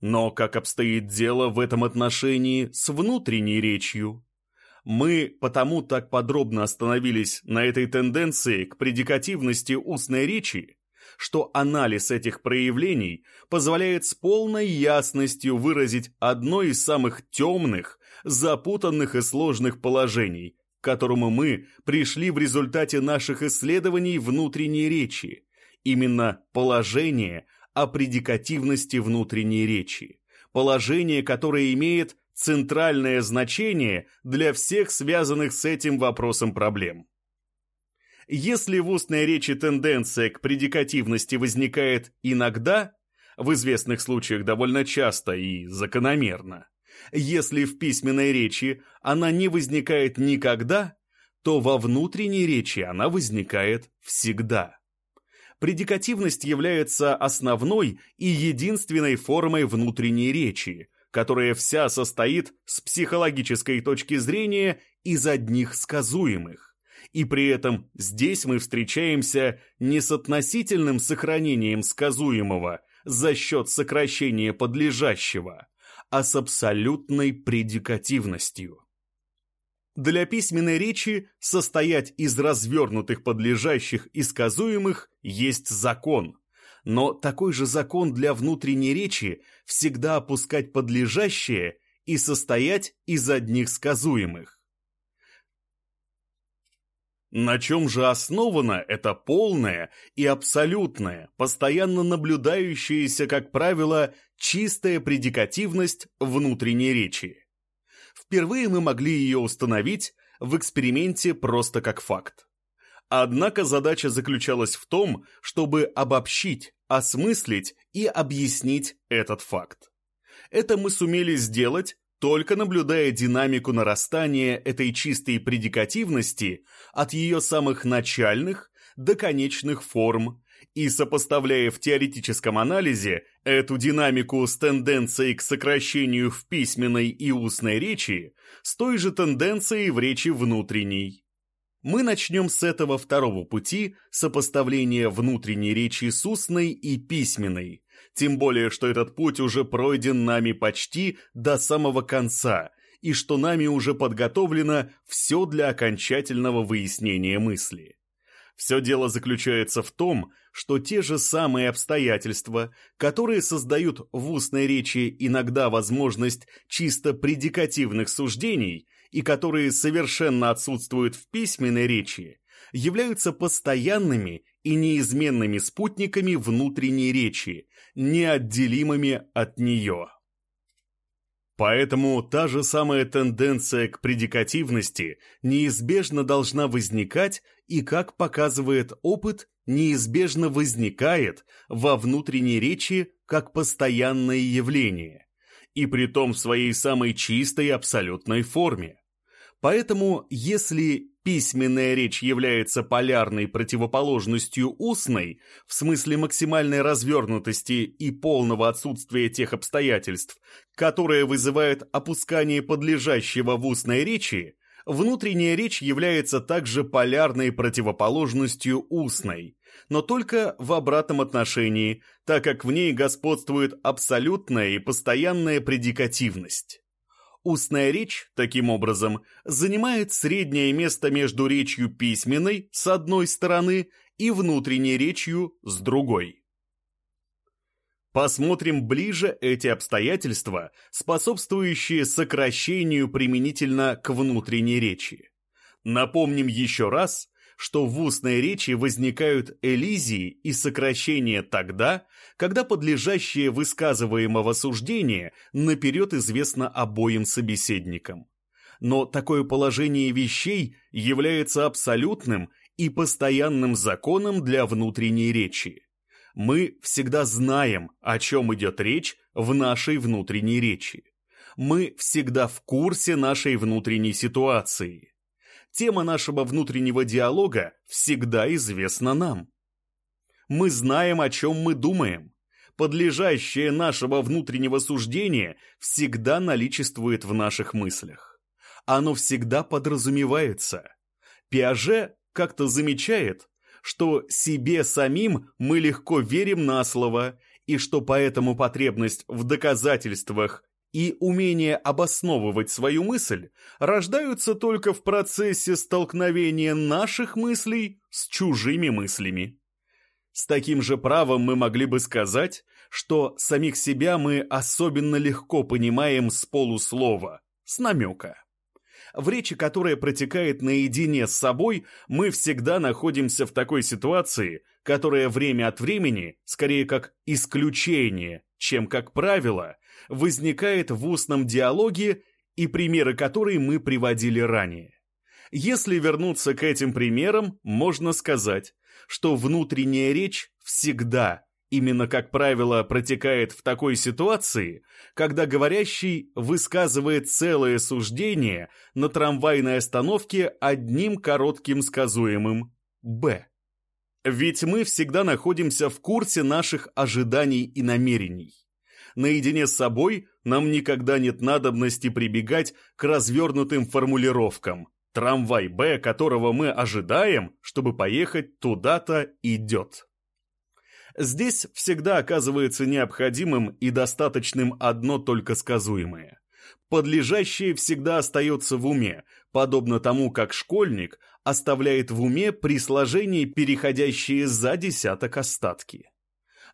Но как обстоит дело в этом отношении с внутренней речью? Мы потому так подробно остановились на этой тенденции к предикативности устной речи, что анализ этих проявлений позволяет с полной ясностью выразить одно из самых темных, запутанных и сложных положений, к которому мы пришли в результате наших исследований внутренней речи. Именно положение – о предикативности внутренней речи, положение, которое имеет центральное значение для всех связанных с этим вопросом проблем. Если в устной речи тенденция к предикативности возникает иногда, в известных случаях довольно часто и закономерно, если в письменной речи она не возникает никогда, то во внутренней речи она возникает всегда предикативность является основной и единственной формой внутренней речи, которая вся состоит с психологической точки зрения из одних сказуемых. И при этом здесь мы встречаемся не с относительным сохранением сказуемого за счет сокращения подлежащего, а с абсолютной предикативностью. Для письменной речи состоять из развернутых подлежащих и сказуемых есть закон. Но такой же закон для внутренней речи всегда опускать подлежащее и состоять из одних сказуемых. На чем же основана эта полная и абсолютная, постоянно наблюдающаяся, как правило, чистая предикативность внутренней речи? Впервые мы могли ее установить в эксперименте просто как факт. Однако задача заключалась в том, чтобы обобщить, осмыслить и объяснить этот факт. Это мы сумели сделать, только наблюдая динамику нарастания этой чистой предикативности от ее самых начальных до конечных форм и сопоставляя в теоретическом анализе эту динамику с тенденцией к сокращению в письменной и устной речи с той же тенденцией в речи внутренней. Мы начнем с этого второго пути сопоставления внутренней речи с устной и письменной, тем более, что этот путь уже пройден нами почти до самого конца, и что нами уже подготовлено все для окончательного выяснения мысли. Все дело заключается в том, что те же самые обстоятельства, которые создают в устной речи иногда возможность чисто предикативных суждений и которые совершенно отсутствуют в письменной речи, являются постоянными и неизменными спутниками внутренней речи, неотделимыми от нее. Поэтому та же самая тенденция к предикативности неизбежно должна возникать и, как показывает опыт, неизбежно возникает во внутренней речи как постоянное явление, и притом в своей самой чистой абсолютной форме. Поэтому, если письменная речь является полярной противоположностью устной, в смысле максимальной развернутости и полного отсутствия тех обстоятельств, которые вызывают опускание подлежащего в устной речи, внутренняя речь является также полярной противоположностью устной, но только в обратном отношении, так как в ней господствует абсолютная и постоянная предикативность. Устная речь, таким образом, занимает среднее место между речью письменной с одной стороны и внутренней речью с другой. Посмотрим ближе эти обстоятельства, способствующие сокращению применительно к внутренней речи. Напомним еще раз, что в устной речи возникают элизии и сокращения тогда, когда подлежащее высказываемого суждения наперед известно обоим собеседникам. Но такое положение вещей является абсолютным и постоянным законом для внутренней речи. Мы всегда знаем, о чем идет речь в нашей внутренней речи. Мы всегда в курсе нашей внутренней ситуации тема нашего внутреннего диалога всегда известна нам. Мы знаем, о чем мы думаем. Подлежащее нашего внутреннего суждения всегда наличествует в наших мыслях. Оно всегда подразумевается. Пиаже как-то замечает, что себе самим мы легко верим на слово, и что поэтому потребность в доказательствах и умение обосновывать свою мысль рождаются только в процессе столкновения наших мыслей с чужими мыслями. С таким же правом мы могли бы сказать, что самих себя мы особенно легко понимаем с полуслова, с намека. В речи, которая протекает наедине с собой, мы всегда находимся в такой ситуации, которая время от времени, скорее как исключение, чем как правило, возникает в устном диалоге и примеры которой мы приводили ранее. Если вернуться к этим примерам, можно сказать, что внутренняя речь всегда, именно как правило, протекает в такой ситуации, когда говорящий высказывает целое суждение на трамвайной остановке одним коротким сказуемым «Б». Ведь мы всегда находимся в курсе наших ожиданий и намерений наедине с собой нам никогда нет надобности прибегать к развернутым формулировкам. Трамвай Б, которого мы ожидаем, чтобы поехать туда-то, идет. Здесь всегда оказывается необходимым и достаточным одно только сказуемое. Подлежащее всегда остается в уме, подобно тому, как школьник оставляет в уме при сложении переходящие за десяток остатки.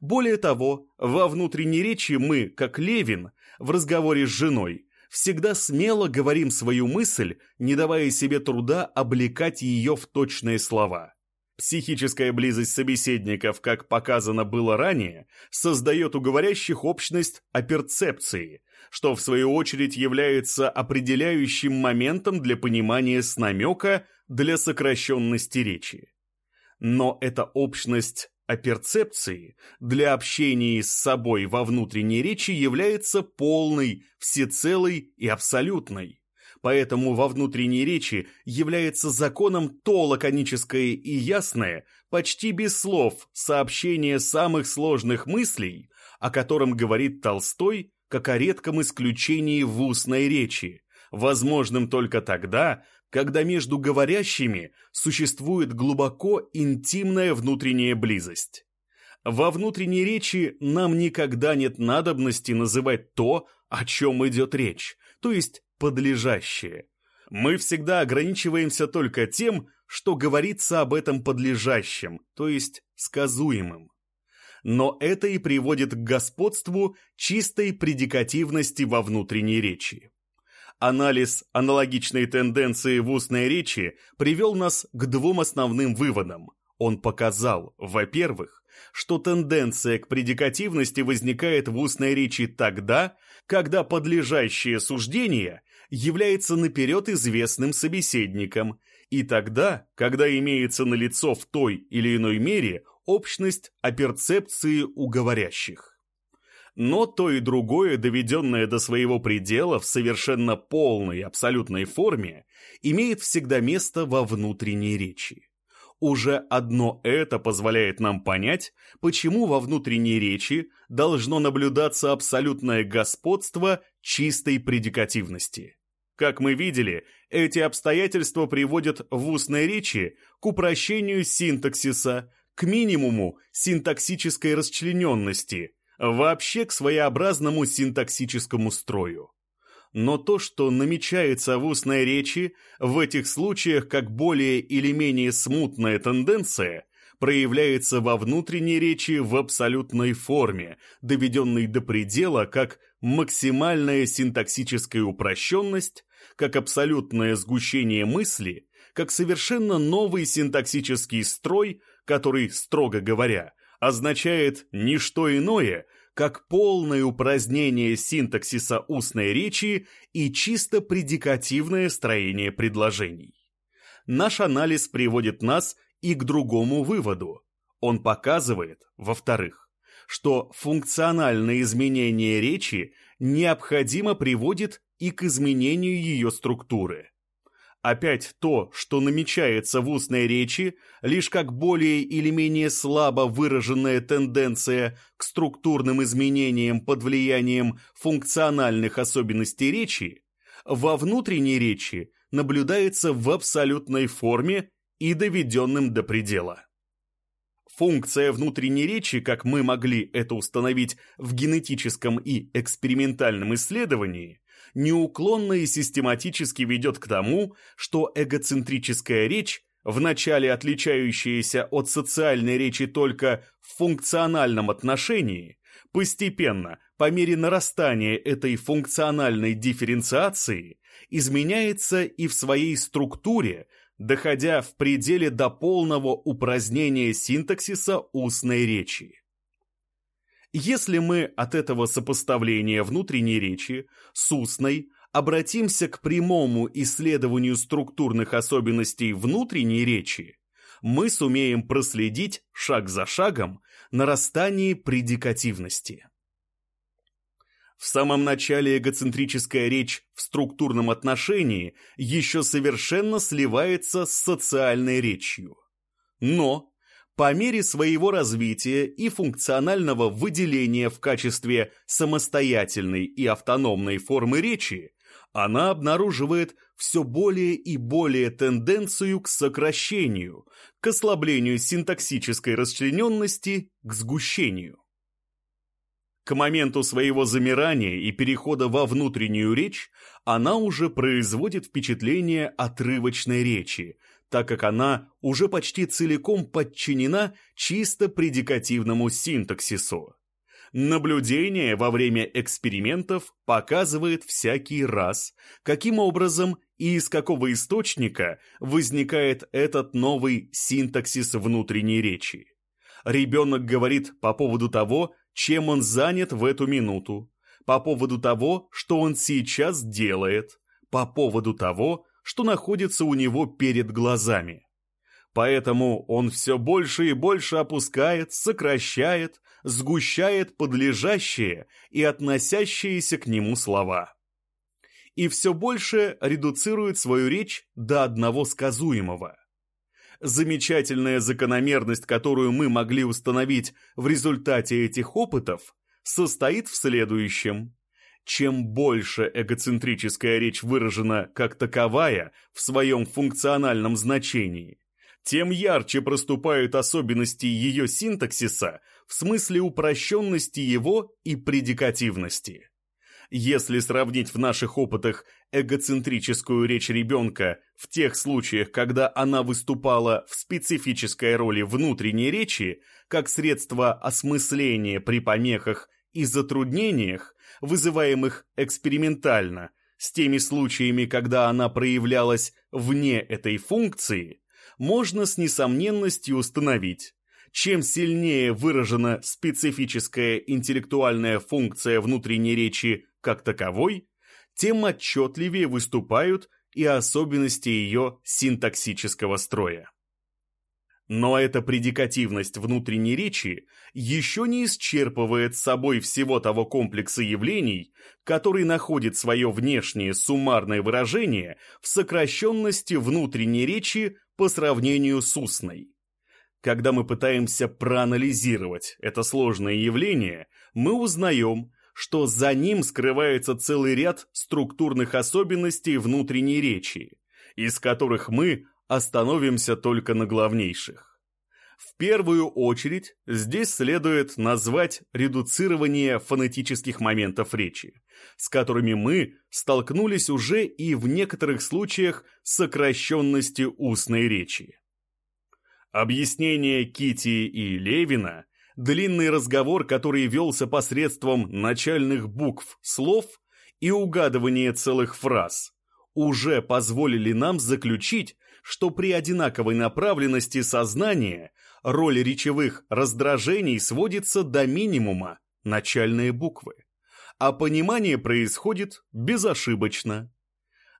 Более того, во внутренней речи мы, как Левин, в разговоре с женой, всегда смело говорим свою мысль, не давая себе труда облекать ее в точные слова. Психическая близость собеседников, как показано было ранее, создает у говорящих общность о перцепции, что в свою очередь является определяющим моментом для понимания с намека для сокращенности речи. Но эта общность о перцепции для общения с собой во внутренней речи является полной, всецелой и абсолютной. Поэтому во внутренней речи является законом то лаконическое и ясное, почти без слов, сообщение самых сложных мыслей, о котором говорит Толстой, как о редком исключении в устной речи, возможным только тогда, когда между говорящими существует глубоко интимная внутренняя близость. Во внутренней речи нам никогда нет надобности называть то, о чем идет речь, то есть подлежащее. Мы всегда ограничиваемся только тем, что говорится об этом подлежащем, то есть сказуемым. Но это и приводит к господству чистой предикативности во внутренней речи. Анализ аналогичной тенденции в устной речи привел нас к двум основным выводам. Он показал, во-первых, что тенденция к предикативности возникает в устной речи тогда, когда подлежащее суждение является наперед известным собеседником, и тогда, когда имеется налицо в той или иной мере общность о перцепции у говорящих но то и другое, доведенное до своего предела в совершенно полной абсолютной форме, имеет всегда место во внутренней речи. Уже одно это позволяет нам понять, почему во внутренней речи должно наблюдаться абсолютное господство чистой предикативности. Как мы видели, эти обстоятельства приводят в устной речи к упрощению синтаксиса, к минимуму синтаксической расчлененности – вообще к своеобразному синтаксическому строю. Но то, что намечается в устной речи, в этих случаях как более или менее смутная тенденция, проявляется во внутренней речи в абсолютной форме, доведенной до предела как максимальная синтаксическая упрощенность, как абсолютное сгущение мысли, как совершенно новый синтаксический строй, который, строго говоря, означает не что иное, как полное упразднение синтаксиса устной речи и чисто предикативное строение предложений. Наш анализ приводит нас и к другому выводу. Он показывает, во-вторых, что функциональное изменение речи необходимо приводит и к изменению ее структуры – Опять то, что намечается в устной речи, лишь как более или менее слабо выраженная тенденция к структурным изменениям под влиянием функциональных особенностей речи, во внутренней речи наблюдается в абсолютной форме и доведенным до предела. Функция внутренней речи, как мы могли это установить в генетическом и экспериментальном исследовании, неуклонно и систематически ведет к тому, что эгоцентрическая речь, вначале отличающаяся от социальной речи только в функциональном отношении, постепенно, по мере нарастания этой функциональной дифференциации, изменяется и в своей структуре, доходя в пределе до полного упразднения синтаксиса устной речи. Если мы от этого сопоставления внутренней речи с устной обратимся к прямому исследованию структурных особенностей внутренней речи, мы сумеем проследить шаг за шагом нарастание предикативности. В самом начале эгоцентрическая речь в структурном отношении еще совершенно сливается с социальной речью. Но по мере своего развития и функционального выделения в качестве самостоятельной и автономной формы речи, она обнаруживает все более и более тенденцию к сокращению, к ослаблению синтаксической расчлененности, к сгущению. К моменту своего замирания и перехода во внутреннюю речь она уже производит впечатление отрывочной речи, так как она уже почти целиком подчинена чисто предикативному синтаксису. Наблюдение во время экспериментов показывает всякий раз, каким образом и из какого источника возникает этот новый синтаксис внутренней речи. Ребенок говорит по поводу того, чем он занят в эту минуту, по поводу того, что он сейчас делает, по поводу того, что находится у него перед глазами. Поэтому он все больше и больше опускает, сокращает, сгущает подлежащие и относящиеся к нему слова. И все больше редуцирует свою речь до одного сказуемого. Замечательная закономерность, которую мы могли установить в результате этих опытов, состоит в следующем. Чем больше эгоцентрическая речь выражена как таковая в своем функциональном значении, тем ярче проступают особенности ее синтаксиса в смысле упрощенности его и предикативности. Если сравнить в наших опытах эгоцентрическую речь ребенка в тех случаях, когда она выступала в специфической роли внутренней речи, как средство осмысления при помехах и затруднениях, вызываемых экспериментально, с теми случаями, когда она проявлялась вне этой функции, можно с несомненностью установить, чем сильнее выражена специфическая интеллектуальная функция внутренней речи как таковой, тем отчетливее выступают и особенности ее синтаксического строя. Но эта предикативность внутренней речи еще не исчерпывает собой всего того комплекса явлений, который находит свое внешнее суммарное выражение в сокращенности внутренней речи по сравнению с устной. Когда мы пытаемся проанализировать это сложное явление, мы узнаем, что за ним скрывается целый ряд структурных особенностей внутренней речи, из которых мы остановимся только на главнейших. В первую очередь здесь следует назвать редуцирование фонетических моментов речи, с которыми мы столкнулись уже и в некоторых случаях сокращенности устной речи. Объяснение Кити и Левина, длинный разговор, который велся посредством начальных букв слов и угадывание целых фраз, уже позволили нам заключить, что при одинаковой направленности сознания роль речевых раздражений сводится до минимума начальные буквы, а понимание происходит безошибочно.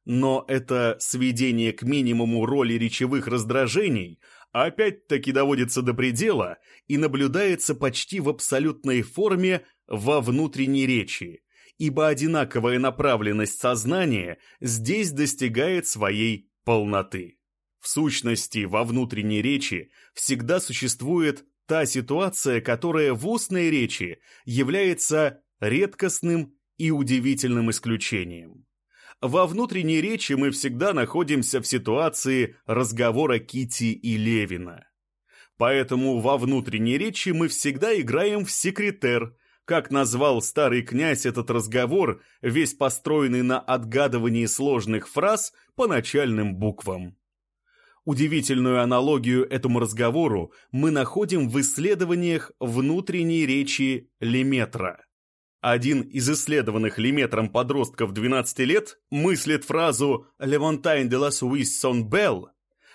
Но это сведение к минимуму роли речевых раздражений опять-таки доводится до предела и наблюдается почти в абсолютной форме во внутренней речи, ибо одинаковая направленность сознания здесь достигает своей полноты. В сущности, во внутренней речи всегда существует та ситуация, которая в устной речи является редкостным и удивительным исключением. Во внутренней речи мы всегда находимся в ситуации разговора Кити и Левина. Поэтому во внутренней речи мы всегда играем в секретер, как назвал старый князь этот разговор, весь построенный на отгадывании сложных фраз по начальным буквам. Удивительную аналогию этому разговору мы находим в исследованиях внутренней речи Леметра. Один из исследованных Леметром подростков 12 лет мыслит фразу «Le montagne de la Suisse sont belles»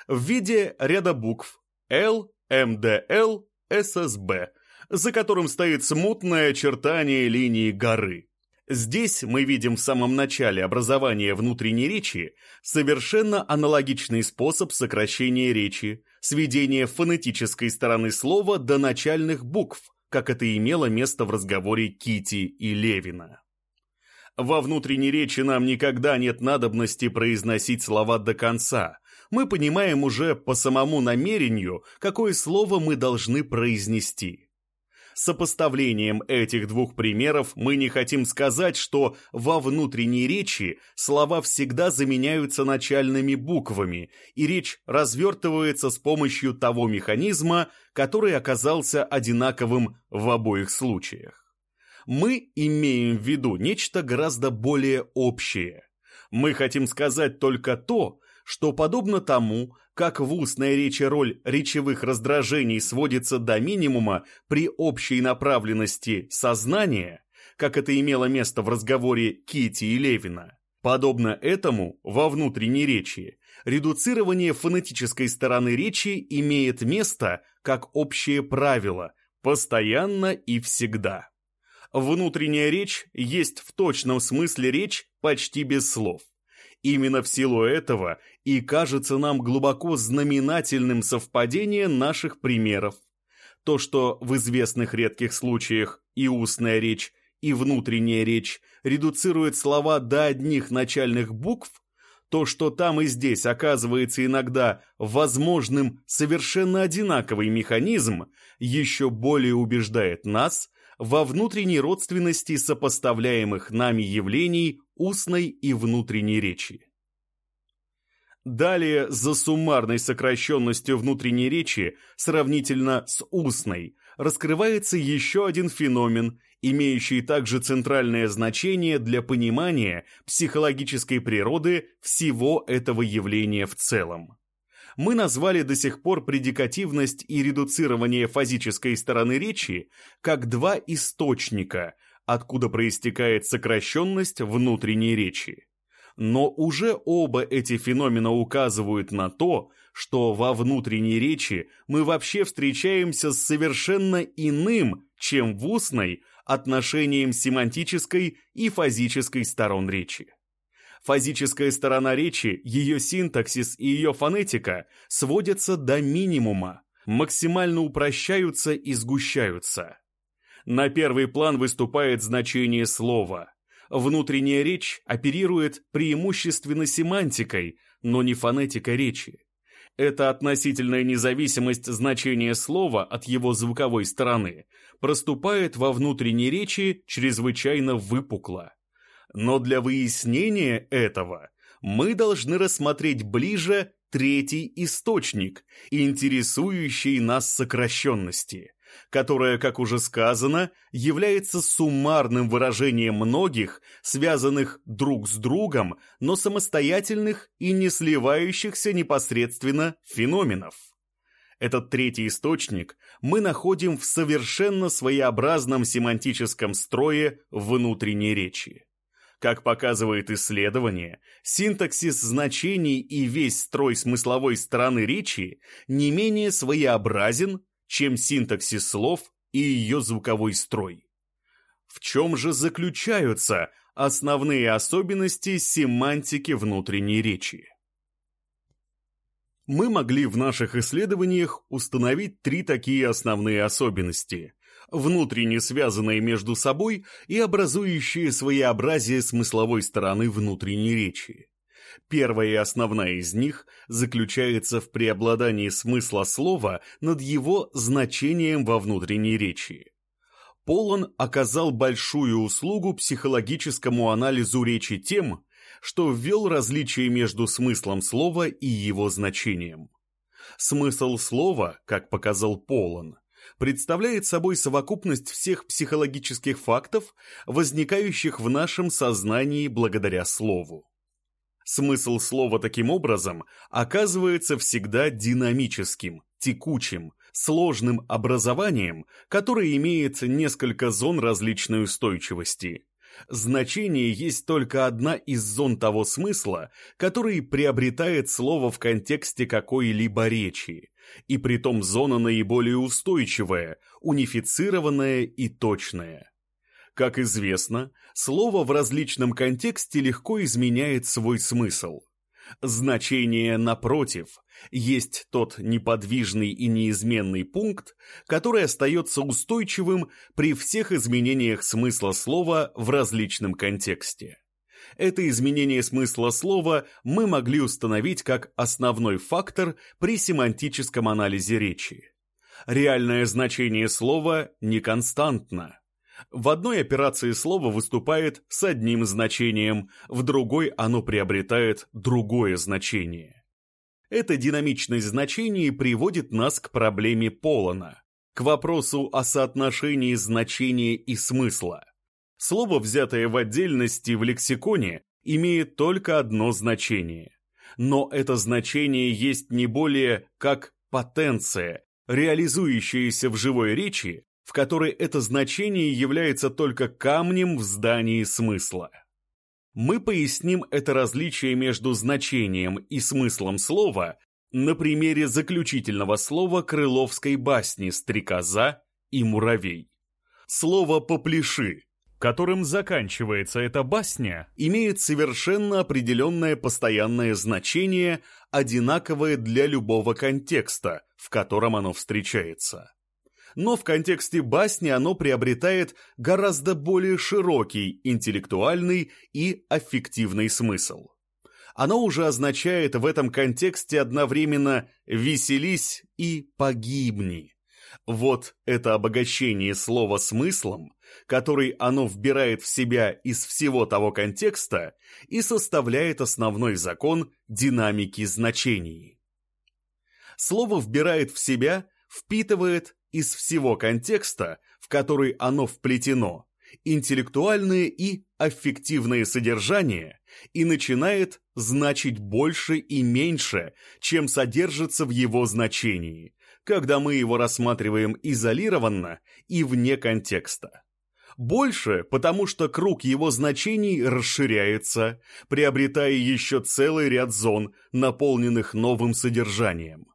в виде ряда букв L, MDL, SSB, за которым стоит смутное очертание линии горы. Здесь мы видим в самом начале образования внутренней речи совершенно аналогичный способ сокращения речи, сведения фонетической стороны слова до начальных букв, как это имело место в разговоре Кити и Левина. Во внутренней речи нам никогда нет надобности произносить слова до конца. Мы понимаем уже по самому намерению, какое слово мы должны произнести. Сопоставлением этих двух примеров мы не хотим сказать, что во внутренней речи слова всегда заменяются начальными буквами, и речь развертывается с помощью того механизма, который оказался одинаковым в обоих случаях. Мы имеем в виду нечто гораздо более общее. Мы хотим сказать только то, что подобно тому, как в устной речи роль речевых раздражений сводится до минимума при общей направленности сознания, как это имело место в разговоре Кити и Левина, подобно этому во внутренней речи редуцирование фонетической стороны речи имеет место как общее правило, постоянно и всегда. Внутренняя речь есть в точном смысле речь почти без слов Именно в силу этого и кажется нам глубоко знаменательным совпадение наших примеров. То, что в известных редких случаях и устная речь, и внутренняя речь редуцирует слова до одних начальных букв, то, что там и здесь оказывается иногда возможным совершенно одинаковый механизм, еще более убеждает нас во внутренней родственности сопоставляемых нами явлений устной и внутренней речи. Далее, за суммарной сокращенностью внутренней речи сравнительно с устной, раскрывается еще один феномен, имеющий также центральное значение для понимания психологической природы всего этого явления в целом. Мы назвали до сих пор предикативность и редуцирование фазической стороны речи как два источника, откуда проистекает сокращенность внутренней речи. Но уже оба эти феномена указывают на то, что во внутренней речи мы вообще встречаемся с совершенно иным, чем в устной, отношением семантической и фазической сторон речи. Фазическая сторона речи, ее синтаксис и ее фонетика сводятся до минимума, максимально упрощаются и сгущаются. На первый план выступает значение слова. Внутренняя речь оперирует преимущественно семантикой, но не фонетикой речи. Эта относительная независимость значения слова от его звуковой стороны проступает во внутренней речи чрезвычайно выпукло. Но для выяснения этого мы должны рассмотреть ближе третий источник, интересующий нас сокращенности, которая, как уже сказано, является суммарным выражением многих, связанных друг с другом, но самостоятельных и не сливающихся непосредственно феноменов. Этот третий источник мы находим в совершенно своеобразном семантическом строе внутренней речи. Как показывает исследование, синтаксис значений и весь строй смысловой стороны речи не менее своеобразен, чем синтаксис слов и ее звуковой строй. В чем же заключаются основные особенности семантики внутренней речи? Мы могли в наших исследованиях установить три такие основные особенности, внутренне связанные между собой и образующие своеобразие смысловой стороны внутренней речи. Первая и основная из них заключается в преобладании смысла слова над его значением во внутренней речи. Полон оказал большую услугу психологическому анализу речи тем, что ввел различие между смыслом слова и его значением. Смысл слова, как показал Полон, представляет собой совокупность всех психологических фактов, возникающих в нашем сознании благодаря слову. Смысл слова таким образом оказывается всегда динамическим, текучим, сложным образованием, которое имеет несколько зон различной устойчивости. Значение есть только одна из зон того смысла, который приобретает слово в контексте какой-либо речи, и притом зона наиболее устойчивая, унифицированная и точная. Как известно, слово в различном контексте легко изменяет свой смысл. Значение, напротив, есть тот неподвижный и неизменный пункт, который остается устойчивым при всех изменениях смысла слова в различном контексте. Это изменение смысла слова мы могли установить как основной фактор при семантическом анализе речи. Реальное значение слова неконстантно. В одной операции слово выступает с одним значением, в другой оно приобретает другое значение. Эта динамичность значений приводит нас к проблеме Полона, к вопросу о соотношении значения и смысла. Слово, взятое в отдельности в лексиконе, имеет только одно значение. Но это значение есть не более как потенция, реализующаяся в живой речи, в которой это значение является только камнем в здании смысла. Мы поясним это различие между значением и смыслом слова на примере заключительного слова крыловской басни «Стрекоза» и «Муравей». Слово «попляши» которым заканчивается эта басня, имеет совершенно определенное постоянное значение, одинаковое для любого контекста, в котором оно встречается. Но в контексте басни оно приобретает гораздо более широкий интеллектуальный и аффективный смысл. Оно уже означает в этом контексте одновременно «веселись» и «погибни». Вот это обогащение слова смыслом, который оно вбирает в себя из всего того контекста и составляет основной закон динамики значений. Слово вбирает в себя, впитывает из всего контекста, в который оно вплетено, интеллектуальное и аффективное содержание и начинает значить больше и меньше, чем содержится в его значении, когда мы его рассматриваем изолированно и вне контекста. Больше, потому что круг его значений расширяется, приобретая еще целый ряд зон, наполненных новым содержанием.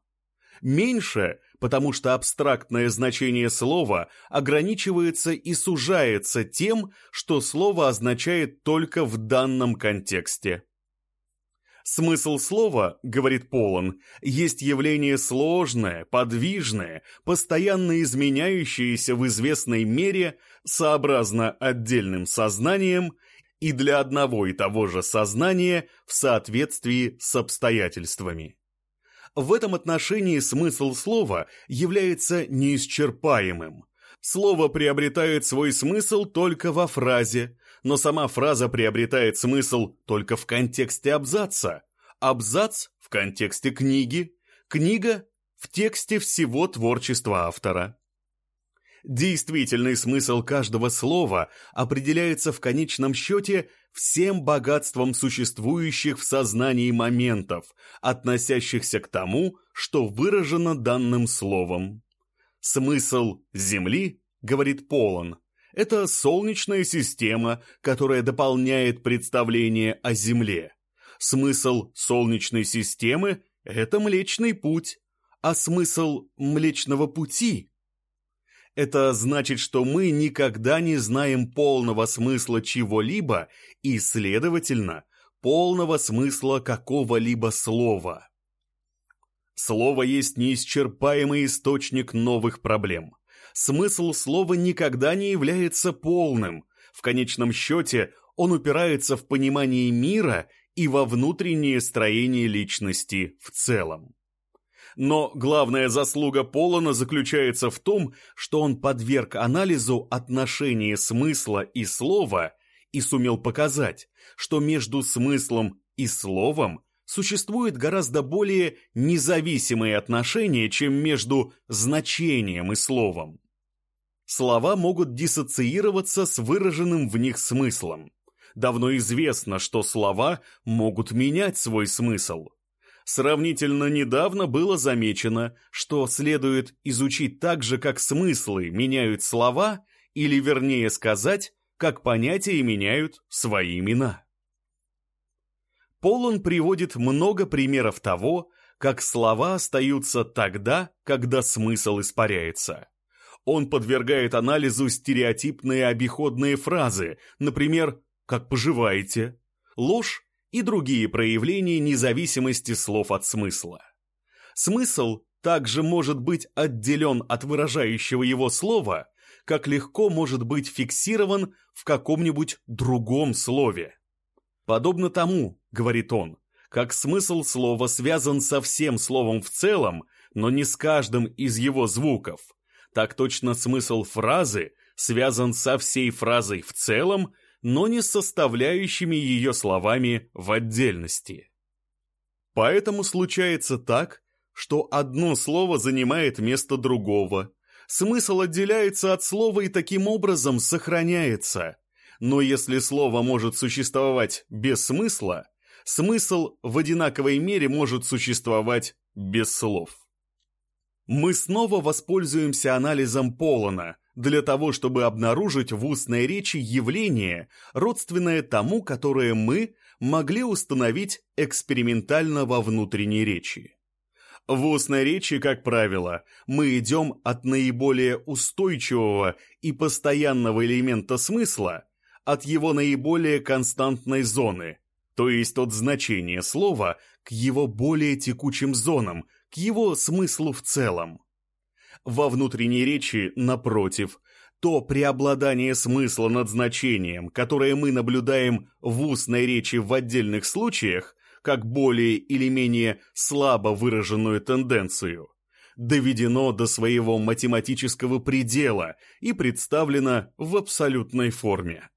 Меньше, потому что абстрактное значение слова ограничивается и сужается тем, что слово означает только в данном контексте. Смысл слова, говорит Полон, есть явление сложное, подвижное, постоянно изменяющееся в известной мере сообразно отдельным сознанием и для одного и того же сознания в соответствии с обстоятельствами. В этом отношении смысл слова является неисчерпаемым. Слово приобретает свой смысл только во фразе, но сама фраза приобретает смысл только в контексте абзаца, абзац в контексте книги, книга в тексте всего творчества автора. Действительный смысл каждого слова определяется в конечном счете всем богатством существующих в сознании моментов, относящихся к тому, что выражено данным словом. Смысл Земли, говорит Полон, это солнечная система, которая дополняет представление о Земле. Смысл солнечной системы – это Млечный Путь, а смысл Млечного Пути – это значит, что мы никогда не знаем полного смысла чего-либо и, следовательно, полного смысла какого-либо слова. Слово есть неисчерпаемый источник новых проблем – смысл слова никогда не является полным. В конечном счете он упирается в понимание мира и во внутреннее строение личности в целом. Но главная заслуга Полона заключается в том, что он подверг анализу отношения смысла и слова и сумел показать, что между смыслом и словом существует гораздо более независимые отношения, чем между значением и словом. Слова могут диссоциироваться с выраженным в них смыслом. Давно известно, что слова могут менять свой смысл. Сравнительно недавно было замечено, что следует изучить так же, как смыслы меняют слова, или вернее сказать, как понятия меняют свои имена. Полон приводит много примеров того, как слова остаются тогда, когда смысл испаряется. Он подвергает анализу стереотипные обиходные фразы, например «как поживаете», ложь и другие проявления независимости слов от смысла. Смысл также может быть отделен от выражающего его слова, как легко может быть фиксирован в каком-нибудь другом слове. Подобно тому, говорит он, как смысл слова связан со всем словом в целом, но не с каждым из его звуков, так точно смысл фразы связан со всей фразой в целом, но не составляющими ее словами в отдельности. Поэтому случается так, что одно слово занимает место другого, смысл отделяется от слова и таким образом сохраняется. Но если слово может существовать без смысла, смысл в одинаковой мере может существовать без слов. Мы снова воспользуемся анализом Полона для того, чтобы обнаружить в устной речи явление, родственное тому, которое мы могли установить экспериментально во внутренней речи. В устной речи, как правило, мы идем от наиболее устойчивого и постоянного элемента смысла, от его наиболее константной зоны, то есть от значения слова к его более текучим зонам, к его смыслу в целом. Во внутренней речи, напротив, то преобладание смысла над значением, которое мы наблюдаем в устной речи в отдельных случаях, как более или менее слабо выраженную тенденцию, доведено до своего математического предела и представлено в абсолютной форме.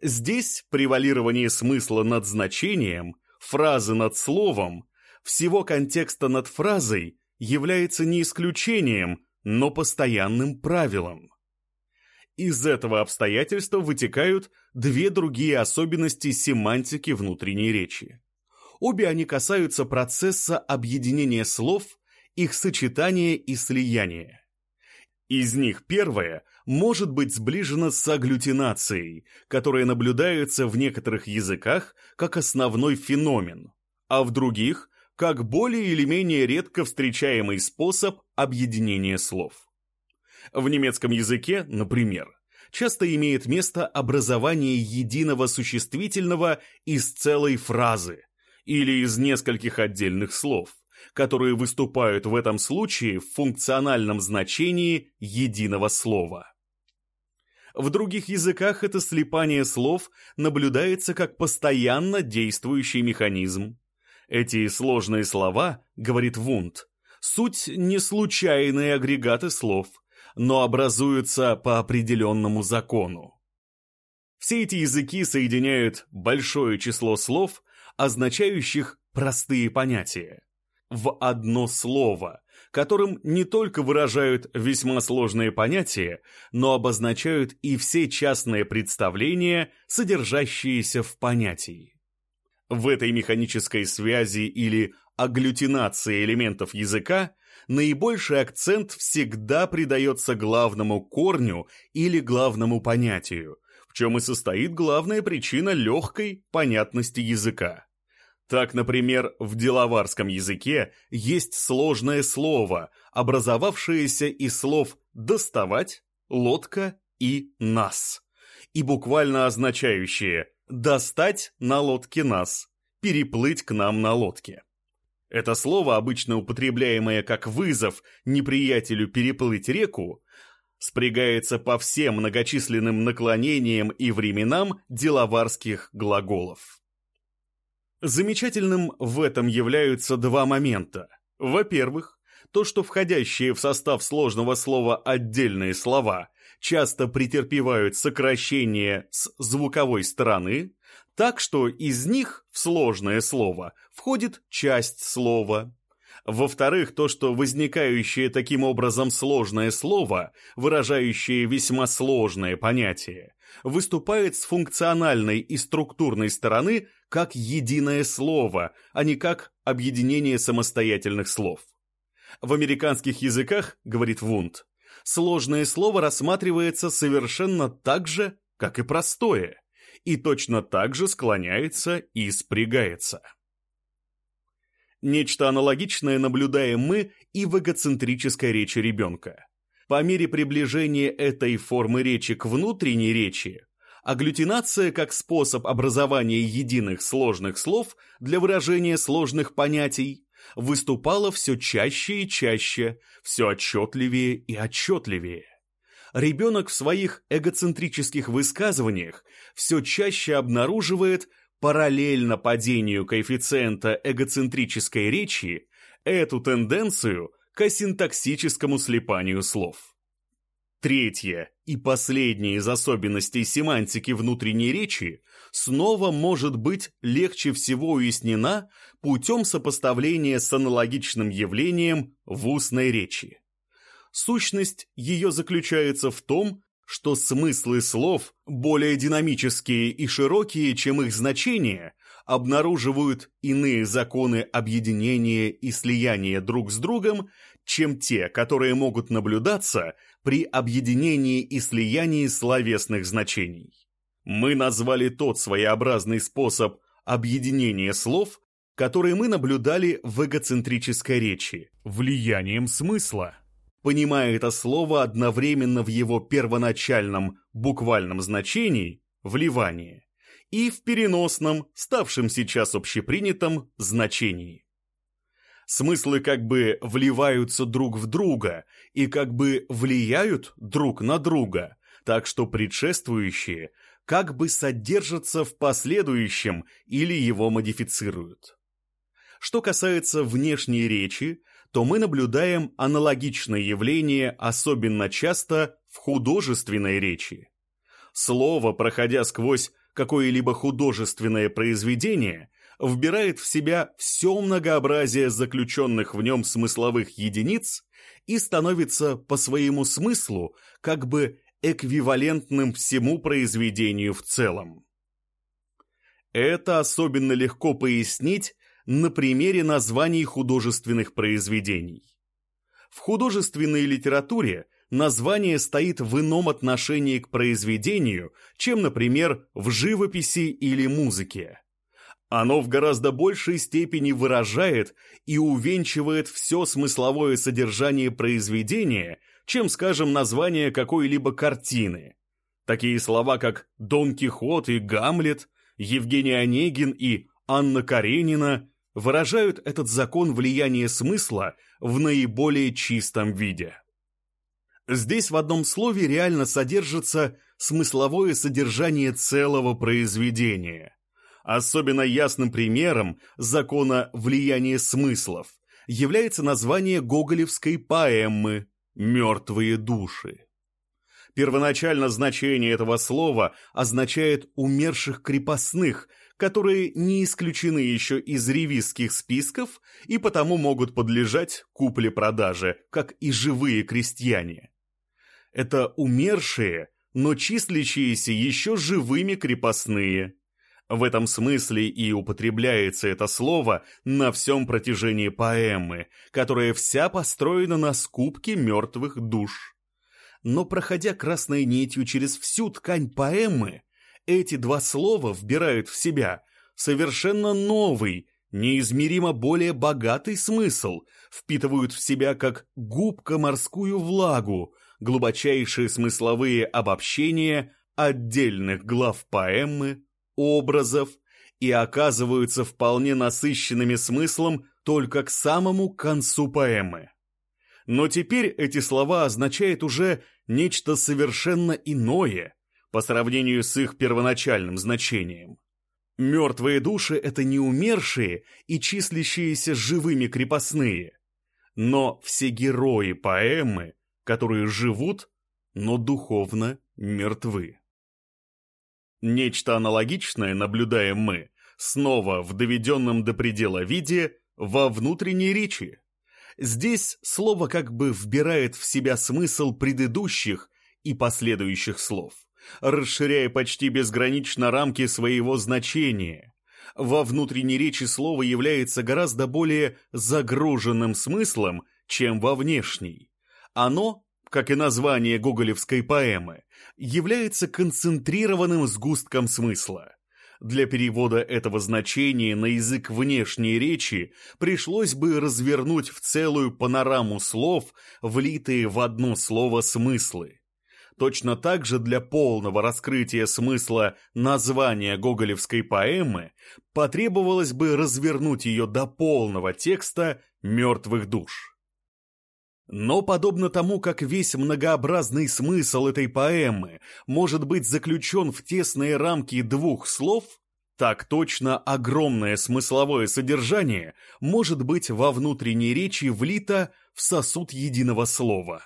Здесь превалирование смысла над значением, фразы над словом, всего контекста над фразой является не исключением, но постоянным правилом. Из этого обстоятельства вытекают две другие особенности семантики внутренней речи. Обе они касаются процесса объединения слов, их сочетания и слияния. Из них первое может быть сближено с агглютинацией, которая наблюдается в некоторых языках как основной феномен, а в других – как более или менее редко встречаемый способ объединения слов. В немецком языке, например, часто имеет место образование единого существительного из целой фразы или из нескольких отдельных слов которые выступают в этом случае в функциональном значении единого слова. В других языках это слипание слов наблюдается как постоянно действующий механизм. Эти сложные слова, говорит Вунд, суть не случайные агрегаты слов, но образуются по определенному закону. Все эти языки соединяют большое число слов, означающих простые понятия в одно слово, которым не только выражают весьма сложные понятия, но обозначают и все частные представления, содержащиеся в понятии. В этой механической связи или агглютинации элементов языка наибольший акцент всегда придается главному корню или главному понятию, в чем и состоит главная причина легкой понятности языка. Так, например, в деловарском языке есть сложное слово, образовавшееся из слов «доставать», «лодка» и «нас», и буквально означающее «достать на лодке нас», «переплыть к нам на лодке». Это слово, обычно употребляемое как вызов неприятелю переплыть реку, спрягается по всем многочисленным наклонениям и временам деловарских глаголов. Замечательным в этом являются два момента. Во-первых, то, что входящие в состав сложного слова отдельные слова часто претерпевают сокращение с звуковой стороны, так что из них в сложное слово входит часть слова. Во-вторых, то, что возникающее таким образом сложное слово, выражающее весьма сложное понятие, выступает с функциональной и структурной стороны как единое слово, а не как объединение самостоятельных слов. В американских языках, говорит Вунд, сложное слово рассматривается совершенно так же, как и простое, и точно так же склоняется и спрягается. Нечто аналогичное наблюдаем мы и в эгоцентрической речи ребенка. По мере приближения этой формы речи к внутренней речи, Агглютинация как способ образования единых сложных слов для выражения сложных понятий выступала все чаще и чаще, все отчетливее и отчетливее. Ребенок в своих эгоцентрических высказываниях все чаще обнаруживает параллельно падению коэффициента эгоцентрической речи эту тенденцию к асинтаксическому слипанию слов. Третье и последнее из особенностей семантики внутренней речи снова может быть легче всего уяснена путем сопоставления с аналогичным явлением в устной речи. Сущность ее заключается в том, что смыслы слов, более динамические и широкие, чем их значения, обнаруживают иные законы объединения и слияния друг с другом, чем те, которые могут наблюдаться – при объединении и слиянии словесных значений. Мы назвали тот своеобразный способ объединения слов, который мы наблюдали в эгоцентрической речи, влиянием смысла. Понимая это слово одновременно в его первоначальном буквальном значении – вливание, и в переносном, ставшем сейчас общепринятом, значении. Смыслы как бы вливаются друг в друга и как бы влияют друг на друга, так что предшествующие как бы содержатся в последующем или его модифицируют. Что касается внешней речи, то мы наблюдаем аналогичное явление особенно часто в художественной речи. Слово, проходя сквозь какое-либо художественное произведение, вбирает в себя все многообразие заключенных в нем смысловых единиц и становится по своему смыслу как бы эквивалентным всему произведению в целом. Это особенно легко пояснить на примере названий художественных произведений. В художественной литературе название стоит в ином отношении к произведению, чем, например, в живописи или музыке. Оно в гораздо большей степени выражает и увенчивает все смысловое содержание произведения, чем, скажем, название какой-либо картины. Такие слова, как «Дон Кихот» и «Гамлет», «Евгений Онегин» и «Анна Каренина» выражают этот закон влияния смысла в наиболее чистом виде. Здесь в одном слове реально содержится смысловое содержание целого произведения. Особенно ясным примером закона влияния смыслов является название гоголевской поэмы «Мертвые души». Первоначально значение этого слова означает «умерших крепостных», которые не исключены еще из ревизских списков и потому могут подлежать купле-продаже, как и живые крестьяне. Это умершие, но числящиеся еще живыми крепостные. В этом смысле и употребляется это слово на всем протяжении поэмы, которая вся построена на скупке мертвых душ. Но проходя красной нитью через всю ткань поэмы, эти два слова вбирают в себя совершенно новый, неизмеримо более богатый смысл, впитывают в себя как губка морскую влагу, глубочайшие смысловые обобщения отдельных глав поэмы, образов и оказываются вполне насыщенными смыслом только к самому концу поэмы. Но теперь эти слова означают уже нечто совершенно иное по сравнению с их первоначальным значением. Мертвые души — это не умершие и числящиеся живыми крепостные, но все герои поэмы, которые живут, но духовно мертвы. Нечто аналогичное наблюдаем мы, снова в доведенном до предела виде, во внутренней речи. Здесь слово как бы вбирает в себя смысл предыдущих и последующих слов, расширяя почти безгранично рамки своего значения. Во внутренней речи слово является гораздо более загруженным смыслом, чем во внешней. Оно, как и название гоголевской поэмы, является концентрированным сгустком смысла. Для перевода этого значения на язык внешней речи пришлось бы развернуть в целую панораму слов, влитые в одно слово смыслы. Точно так же для полного раскрытия смысла названия гоголевской поэмы потребовалось бы развернуть ее до полного текста «Мертвых душ». Но подобно тому, как весь многообразный смысл этой поэмы может быть заключен в тесные рамки двух слов, так точно огромное смысловое содержание может быть во внутренней речи влито в сосуд единого слова.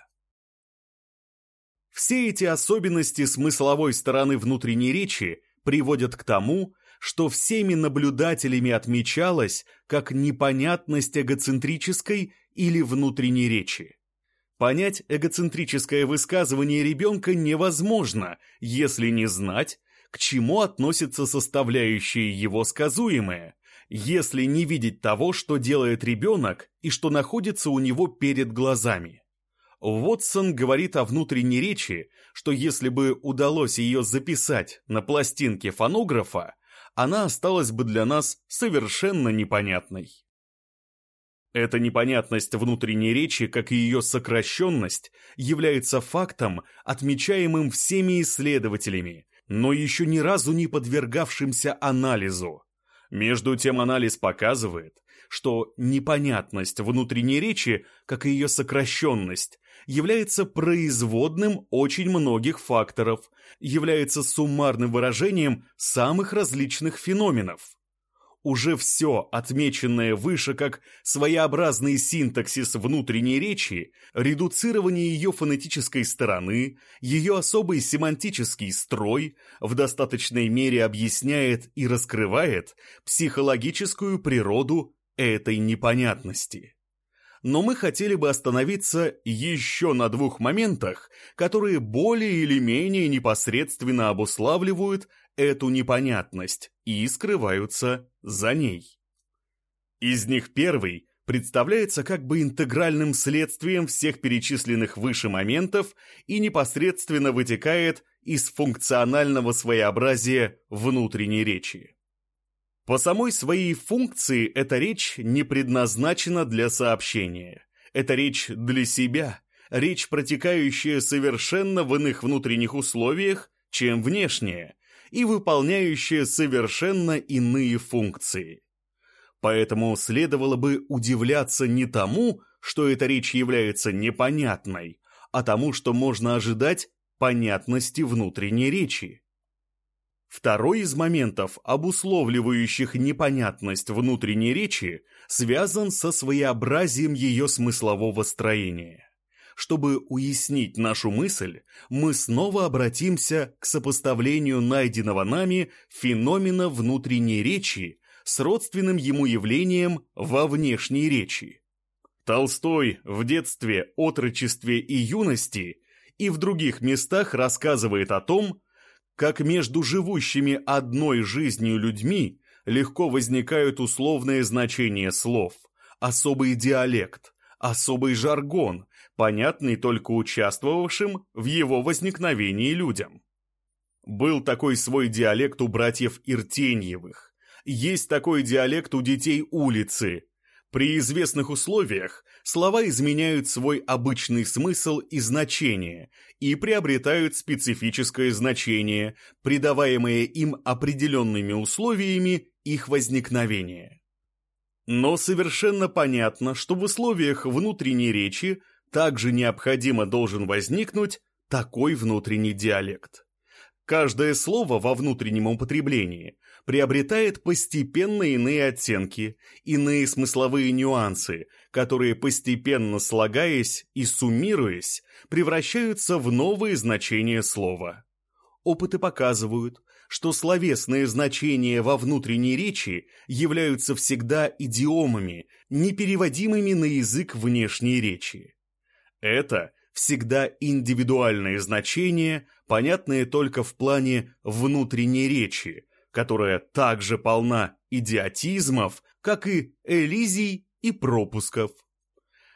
Все эти особенности смысловой стороны внутренней речи приводят к тому, что всеми наблюдателями отмечалось как непонятность эгоцентрической или внутренней речи. Понять эгоцентрическое высказывание ребенка невозможно, если не знать, к чему относятся составляющие его сказуемые, если не видеть того, что делает ребенок и что находится у него перед глазами. Вотсон говорит о внутренней речи, что если бы удалось ее записать на пластинке фонографа, она осталась бы для нас совершенно непонятной. Эта непонятность внутренней речи, как и ее сокращенность, является фактом, отмечаемым всеми исследователями, но еще ни разу не подвергавшимся анализу. Между тем анализ показывает, что непонятность внутренней речи, как и ее сокращенность, является производным очень многих факторов, является суммарным выражением самых различных феноменов. Уже все, отмеченное выше как своеобразный синтаксис внутренней речи, редуцирование ее фонетической стороны, ее особый семантический строй в достаточной мере объясняет и раскрывает психологическую природу этой непонятности но мы хотели бы остановиться еще на двух моментах, которые более или менее непосредственно обуславливают эту непонятность и скрываются за ней. Из них первый представляется как бы интегральным следствием всех перечисленных выше моментов и непосредственно вытекает из функционального своеобразия внутренней речи. По самой своей функции эта речь не предназначена для сообщения. Это речь для себя, речь, протекающая совершенно в иных внутренних условиях, чем внешняя, и выполняющая совершенно иные функции. Поэтому следовало бы удивляться не тому, что эта речь является непонятной, а тому, что можно ожидать понятности внутренней речи. Второй из моментов, обусловливающих непонятность внутренней речи, связан со своеобразием ее смыслового строения. Чтобы уяснить нашу мысль, мы снова обратимся к сопоставлению найденного нами феномена внутренней речи с родственным ему явлением во внешней речи. Толстой в детстве, отрочестве и юности и в других местах рассказывает о том, как между живущими одной жизнью людьми легко возникают условные значения слов, особый диалект, особый жаргон, понятный только участвовавшим в его возникновении людям. Был такой свой диалект у братьев Иртеньевых, есть такой диалект у детей улицы, при известных условиях слова изменяют свой обычный смысл и значение и приобретают специфическое значение, придаваемое им определенными условиями их возникновения. Но совершенно понятно, что в условиях внутренней речи также необходимо должен возникнуть такой внутренний диалект. Каждое слово во внутреннем употреблении приобретает постепенно иные оттенки, иные смысловые нюансы, которые постепенно слагаясь и суммируясь, превращаются в новые значения слова. Опыты показывают, что словесные значения во внутренней речи являются всегда идиомами, непереводимыми на язык внешней речи. Это всегда индивидуальные значения, понятные только в плане внутренней речи, которая также полна идиотизмов, как и элизий и пропусков.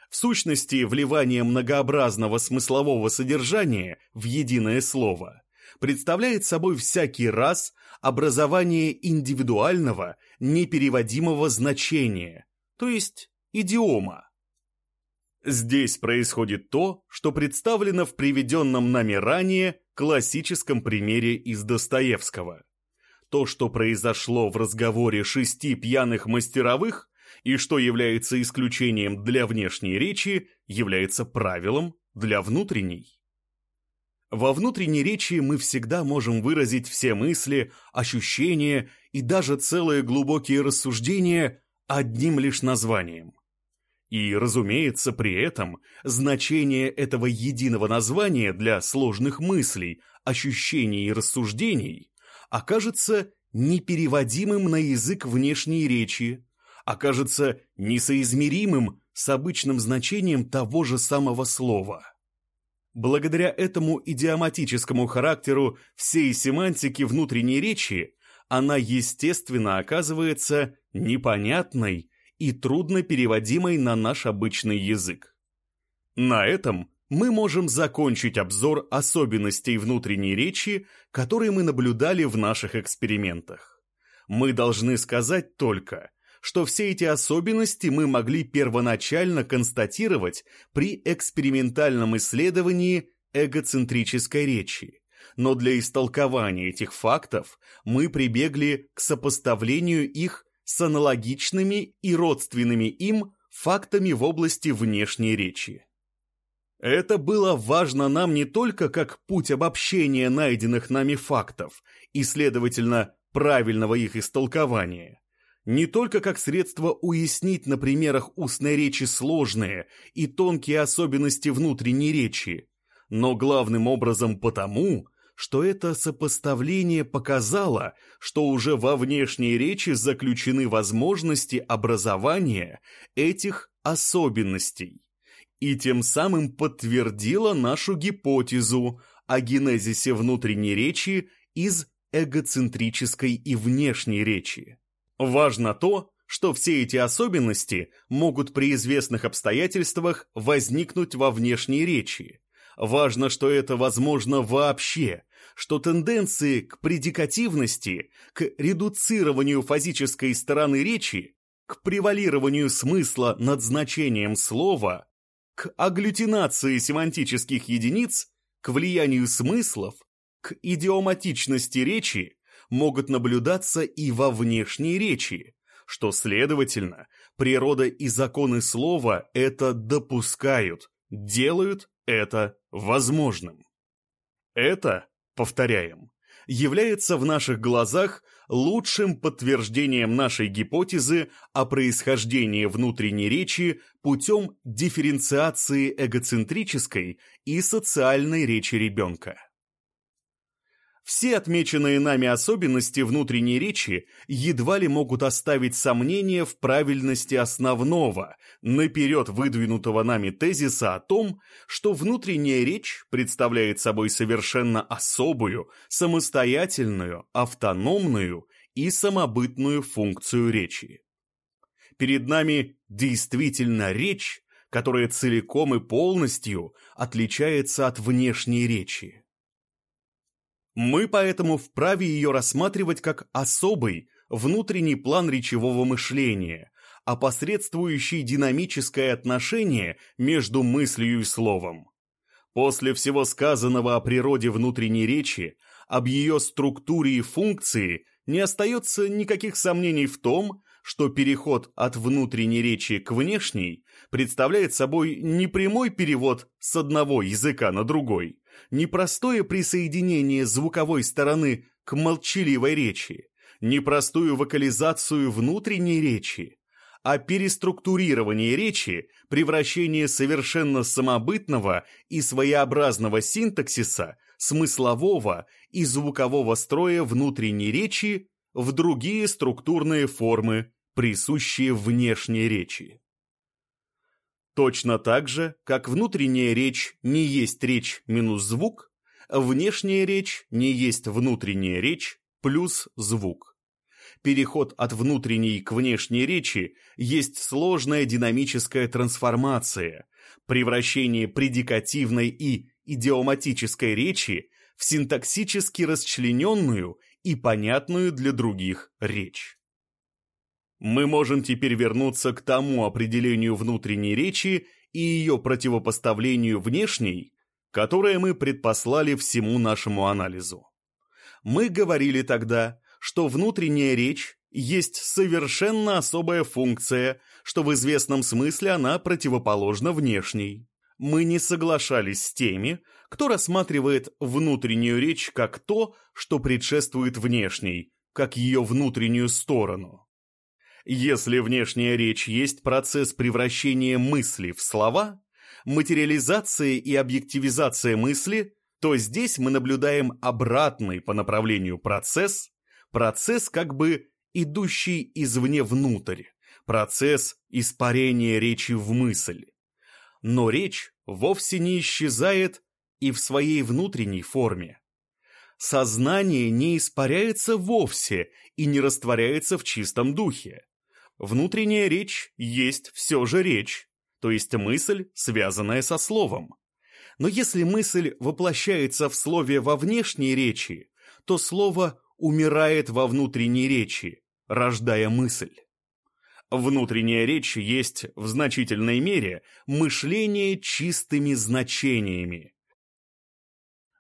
В сущности, вливание многообразного смыслового содержания в единое слово представляет собой всякий раз образование индивидуального, непереводимого значения, то есть идиома. Здесь происходит то, что представлено в приведенном нами ранее классическом примере из Достоевского то, что произошло в разговоре шести пьяных мастеровых, и что является исключением для внешней речи, является правилом для внутренней. Во внутренней речи мы всегда можем выразить все мысли, ощущения и даже целые глубокие рассуждения одним лишь названием. И, разумеется, при этом значение этого единого названия для сложных мыслей, ощущений и рассуждений окажется непереводимым на язык внешней речи, окажется несоизмеримым с обычным значением того же самого слова. Благодаря этому идиоматическому характеру всей семантики внутренней речи она естественно оказывается непонятной и трудно переводимой на наш обычный язык. На этом мы можем закончить обзор особенностей внутренней речи, которые мы наблюдали в наших экспериментах. Мы должны сказать только, что все эти особенности мы могли первоначально констатировать при экспериментальном исследовании эгоцентрической речи. Но для истолкования этих фактов мы прибегли к сопоставлению их с аналогичными и родственными им фактами в области внешней речи. Это было важно нам не только как путь обобщения найденных нами фактов и, следовательно, правильного их истолкования, не только как средство уяснить на примерах устной речи сложные и тонкие особенности внутренней речи, но главным образом потому, что это сопоставление показало, что уже во внешней речи заключены возможности образования этих особенностей, и тем самым подтвердило нашу гипотезу о генезисе внутренней речи из эгоцентрической и внешней речи. Важно то, что все эти особенности могут при известных обстоятельствах возникнуть во внешней речи. Важно, что это возможно вообще, что тенденции к предикативности, к редуцированию фазической стороны речи, к превалированию смысла над значением слова, к агглютинации семантических единиц, к влиянию смыслов, к идиоматичности речи могут наблюдаться и во внешней речи, что, следовательно, природа и законы слова это допускают, делают это возможным. Это, повторяем, является в наших глазах лучшим подтверждением нашей гипотезы о происхождении внутренней речи путем дифференциации эгоцентрической и социальной речи ребенка. Все отмеченные нами особенности внутренней речи едва ли могут оставить сомнения в правильности основного, наперед выдвинутого нами тезиса о том, что внутренняя речь представляет собой совершенно особую, самостоятельную, автономную и самобытную функцию речи. Перед нами действительно речь, которая целиком и полностью отличается от внешней речи. Мы поэтому вправе ее рассматривать как особый, внутренний план речевого мышления, опосредствующий динамическое отношение между мыслью и словом. После всего сказанного о природе внутренней речи, об ее структуре и функции, не остается никаких сомнений в том, что переход от внутренней речи к внешней представляет собой не прямой перевод с одного языка на другой, непростое присоединение звуковой стороны к молчаливой речи, непростую вокализацию внутренней речи, а переструктурирование речи, превращение совершенно самобытного и своеобразного синтаксиса, смыслового и звукового строя внутренней речи в другие структурные формы, присущие внешней речи. Точно так же, как внутренняя речь не есть речь минус звук, внешняя речь не есть внутренняя речь плюс звук. Переход от внутренней к внешней речи есть сложная динамическая трансформация, превращение предикативной и идиоматической речи в синтаксически расчлененную и понятную для других речь. Мы можем теперь вернуться к тому определению внутренней речи и ее противопоставлению внешней, которое мы предпослали всему нашему анализу. Мы говорили тогда, что внутренняя речь есть совершенно особая функция, что в известном смысле она противоположна внешней. Мы не соглашались с теми, кто рассматривает внутреннюю речь как то, что предшествует внешней, как ее внутреннюю сторону. Если внешняя речь есть процесс превращения мысли в слова, материализация и объективизация мысли, то здесь мы наблюдаем обратный по направлению процесс, процесс как бы идущий извне внутрь, процесс испарения речи в мысль. Но речь вовсе не исчезает и в своей внутренней форме. Сознание не испаряется вовсе и не растворяется в чистом духе. Внутренняя речь есть все же речь, то есть мысль, связанная со словом. Но если мысль воплощается в слове во внешней речи, то слово умирает во внутренней речи, рождая мысль. Внутренняя речь есть в значительной мере мышление чистыми значениями.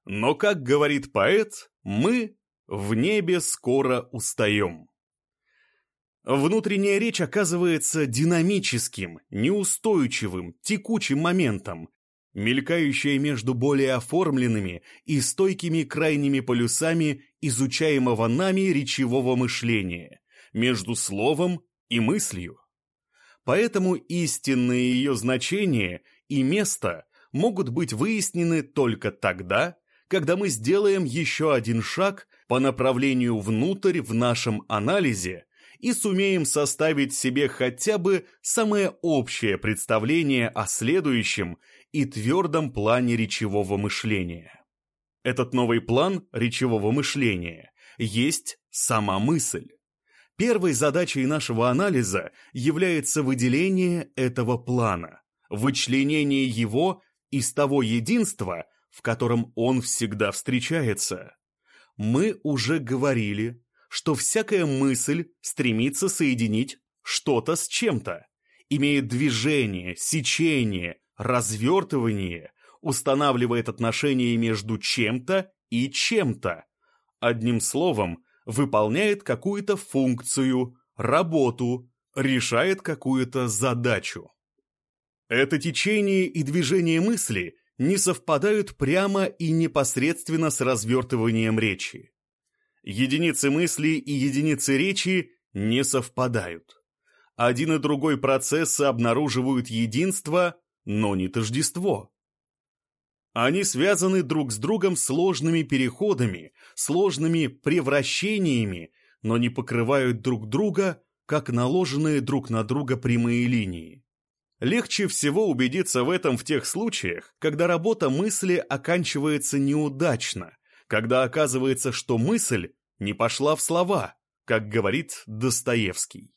Но, как говорит поэт, мы в небе скоро устаем. Внутренняя речь оказывается динамическим, неустойчивым, текучим моментом, мелькающая между более оформленными и стойкими крайними полюсами изучаемого нами речевого мышления, между словом и мыслью. Поэтому истинные ее значения и место могут быть выяснены только тогда, когда мы сделаем еще один шаг по направлению внутрь в нашем анализе и сумеем составить себе хотя бы самое общее представление о следующем и твердом плане речевого мышления. Этот новый план речевого мышления есть сама мысль. Первой задачей нашего анализа является выделение этого плана, вычленение его из того единства, в котором он всегда встречается. Мы уже говорили, что всякая мысль стремится соединить что-то с чем-то, имеет движение, сечение, развертывание, устанавливает отношения между чем-то и чем-то. Одним словом, выполняет какую-то функцию, работу, решает какую-то задачу. Это течение и движение мысли не совпадают прямо и непосредственно с развертыванием речи. Единицы мысли и единицы речи не совпадают. Один и другой процессы обнаруживают единство, но не тождество. Они связаны друг с другом сложными переходами, сложными превращениями, но не покрывают друг друга, как наложенные друг на друга прямые линии. Легче всего убедиться в этом в тех случаях, когда работа мысли оканчивается неудачно, когда оказывается, что мысль не пошла в слова, как говорит Достоевский.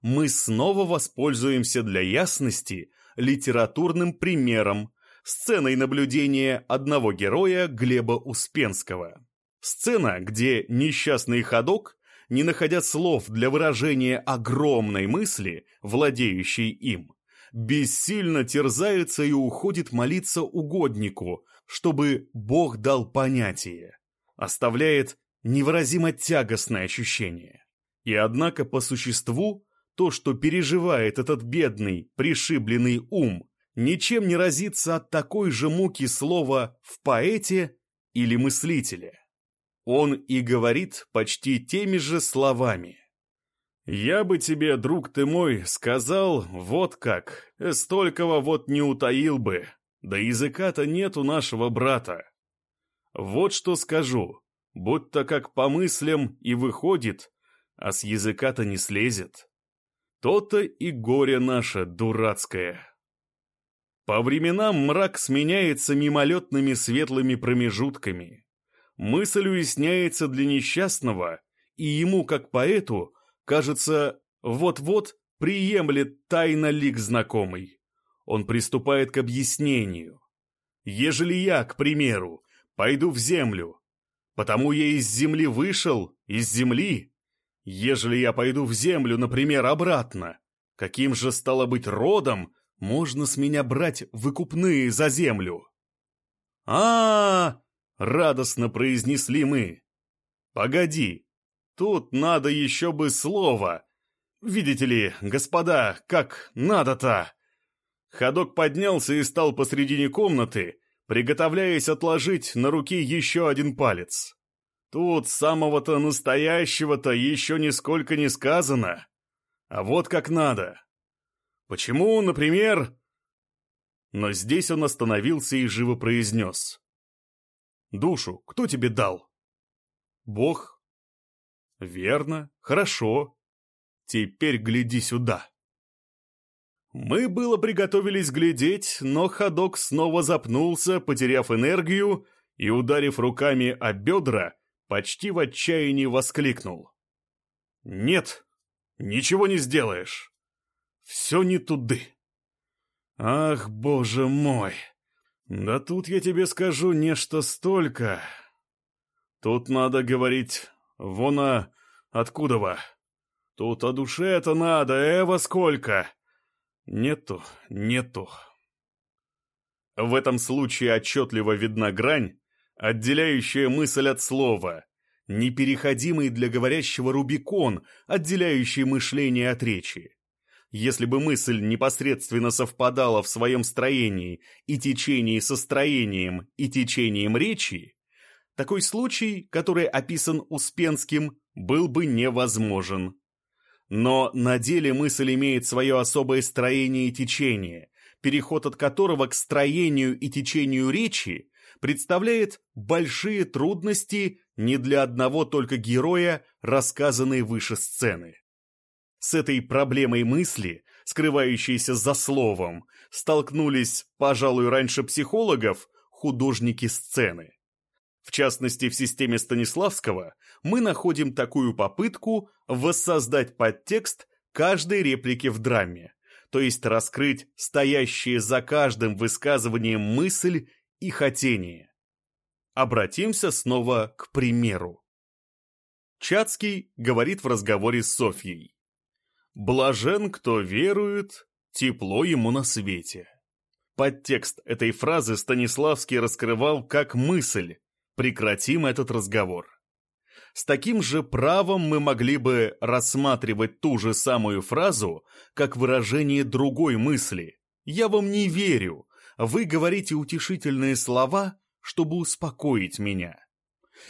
Мы снова воспользуемся для ясности литературным примером, сценой наблюдения одного героя Глеба Успенского. Сцена, где несчастный ходок, не находя слов для выражения огромной мысли, владеющей им, бессильно терзается и уходит молиться угоднику, чтобы Бог дал понятие, оставляет невыразимо тягостное ощущение. И однако по существу то, что переживает этот бедный, пришибленный ум, ничем не разится от такой же муки слова в поэте или мыслителе. Он и говорит почти теми же словами. «Я бы тебе, друг ты мой, сказал вот как, столького вот не утаил бы, да языка-то нет у нашего брата. Вот что скажу, будто как по мыслям и выходит, а с языка-то не слезет. То-то и горе наше дурацкое». По временам мрак сменяется мимолетными светлыми промежутками. Мысль уясняется для несчастного, и ему, как поэту, кажется, вот-вот приемлет тайно лик знакомый. Он приступает к объяснению. Ежели я, к примеру, пойду в землю, потому я из земли вышел, из земли. Ежели я пойду в землю, например, обратно, каким же стало быть родом, можно с меня брать выкупные за землю. а, -а, -а радостно произнесли мы. «Погоди, тут надо еще бы слово. Видите ли, господа, как надо-то?» Ходок поднялся и стал посредине комнаты, приготовляясь отложить на руке еще один палец. Тут самого-то настоящего-то еще нисколько не сказано. А вот как надо. Почему, например...» Но здесь он остановился и живо произнес. «Душу кто тебе дал?» «Бог». «Верно, хорошо. Теперь гляди сюда». Мы было приготовились глядеть, но ходок снова запнулся, потеряв энергию и, ударив руками о бедра, почти в отчаянии воскликнул. «Нет, ничего не сделаешь. Все не туды. Ах, боже мой! Да тут я тебе скажу нечто столько. Тут надо говорить, вон а, откуда во. Тут о душе это надо, э, во сколько? Нету, нету. В этом случае отчетливо видна грань, отделяющая мысль от слова, непереходимый для говорящего Рубикон, отделяющий мышление от речи. Если бы мысль непосредственно совпадала в своем строении и течении со строением и течением речи, такой случай, который описан Успенским, был бы невозможен. Но на деле мысль имеет свое особое строение и течение, переход от которого к строению и течению речи представляет большие трудности не для одного только героя, рассказанной выше сцены. С этой проблемой мысли, скрывающейся за словом, столкнулись, пожалуй, раньше психологов, художники сцены. В частности, в системе Станиславского мы находим такую попытку воссоздать подтекст каждой реплики в драме, то есть раскрыть стоящие за каждым высказыванием мысль и хотение. Обратимся снова к примеру. Чацкий говорит в разговоре с Софьей. «Блажен, кто верует, тепло ему на свете». Подтекст этой фразы Станиславский раскрывал как мысль «прекратим этот разговор». С таким же правом мы могли бы рассматривать ту же самую фразу как выражение другой мысли. «Я вам не верю, вы говорите утешительные слова, чтобы успокоить меня».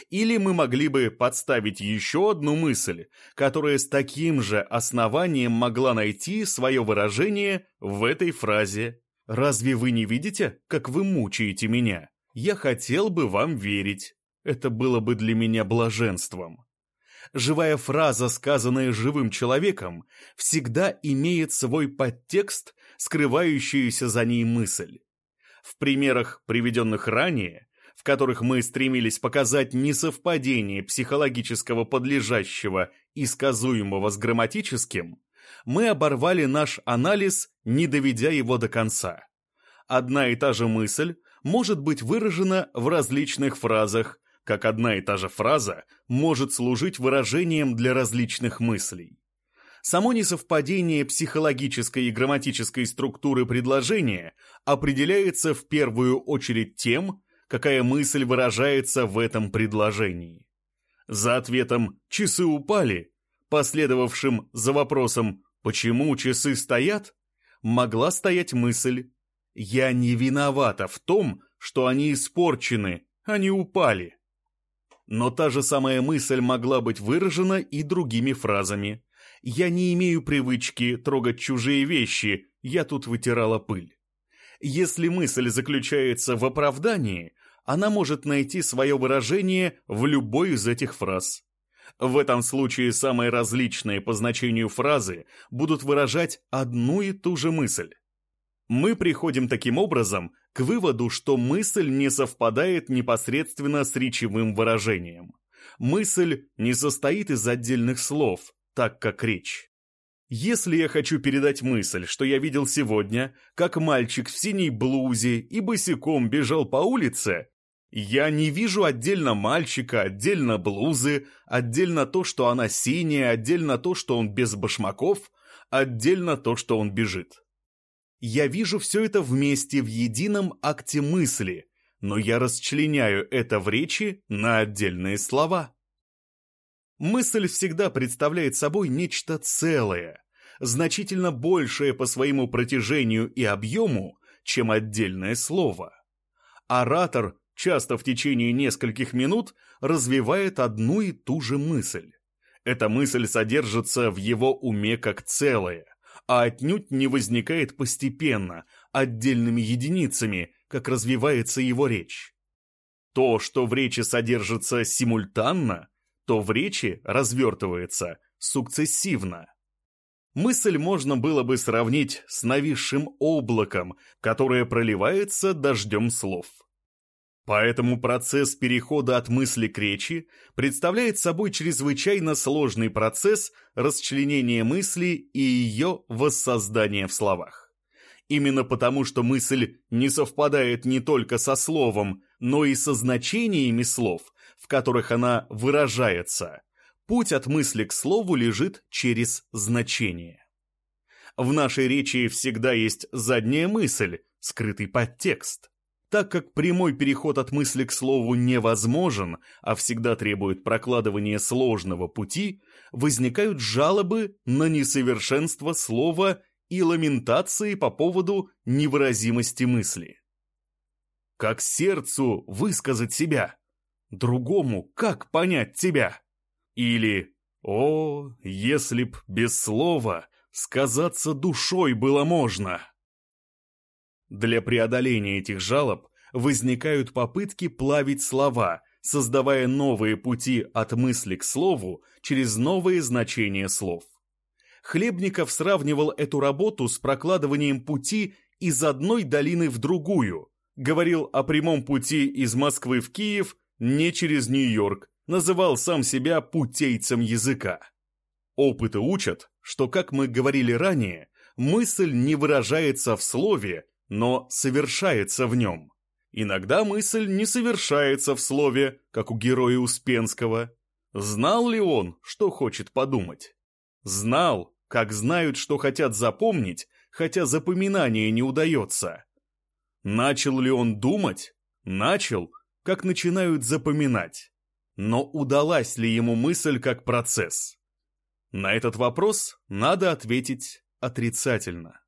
Или мы могли бы подставить еще одну мысль, которая с таким же основанием могла найти свое выражение в этой фразе. «Разве вы не видите, как вы мучаете меня? Я хотел бы вам верить. Это было бы для меня блаженством. Живая фраза, сказанная живым человеком, всегда имеет свой подтекст, скрывающуюся за ней мысль. В примерах, приведенных ранее, в которых мы стремились показать несовпадение психологического подлежащего и сказуемого с грамматическим, мы оборвали наш анализ, не доведя его до конца. Одна и та же мысль может быть выражена в различных фразах, как одна и та же фраза может служить выражением для различных мыслей. Само несовпадение психологической и грамматической структуры предложения определяется в первую очередь тем, какая мысль выражается в этом предложении. За ответом «часы упали», последовавшим за вопросом «почему часы стоят», могла стоять мысль «я не виновата в том, что они испорчены, они упали». Но та же самая мысль могла быть выражена и другими фразами. «Я не имею привычки трогать чужие вещи, я тут вытирала пыль». Если мысль заключается в оправдании, она может найти свое выражение в любой из этих фраз. В этом случае самые различные по значению фразы будут выражать одну и ту же мысль. Мы приходим таким образом к выводу, что мысль не совпадает непосредственно с речевым выражением. Мысль не состоит из отдельных слов, так как речь. Если я хочу передать мысль, что я видел сегодня, как мальчик в синей блузе и босиком бежал по улице, я не вижу отдельно мальчика, отдельно блузы, отдельно то, что она синяя, отдельно то, что он без башмаков, отдельно то, что он бежит. Я вижу все это вместе в едином акте мысли, но я расчленяю это в речи на отдельные слова. Мысль всегда представляет собой нечто целое, значительно большее по своему протяжению и объему, чем отдельное слово. Оратор часто в течение нескольких минут развивает одну и ту же мысль. Эта мысль содержится в его уме как целое, а отнюдь не возникает постепенно, отдельными единицами, как развивается его речь. То, что в речи содержится симультанно, то в речи развертывается сукцессивно. Мысль можно было бы сравнить с нависшим облаком, которое проливается дождем слов. Поэтому процесс перехода от мысли к речи представляет собой чрезвычайно сложный процесс расчленения мысли и ее воссоздания в словах. Именно потому, что мысль не совпадает не только со словом, но и со значениями слов, в которых она выражается, Путь от мысли к слову лежит через значение. В нашей речи всегда есть задняя мысль, скрытый подтекст. Так как прямой переход от мысли к слову невозможен, а всегда требует прокладывания сложного пути, возникают жалобы на несовершенство слова и ламентации по поводу невыразимости мысли. Как сердцу высказать себя? Другому как понять тебя? Или «О, если б без слова сказаться душой было можно!» Для преодоления этих жалоб возникают попытки плавить слова, создавая новые пути от мысли к слову через новые значения слов. Хлебников сравнивал эту работу с прокладыванием пути из одной долины в другую, говорил о прямом пути из Москвы в Киев не через Нью-Йорк, называл сам себя путейцем языка. Опыты учат, что, как мы говорили ранее, мысль не выражается в слове, но совершается в нем. Иногда мысль не совершается в слове, как у героя Успенского. Знал ли он, что хочет подумать? Знал, как знают, что хотят запомнить, хотя запоминание не удается. Начал ли он думать? Начал, как начинают запоминать. Но удалась ли ему мысль как процесс? На этот вопрос надо ответить отрицательно.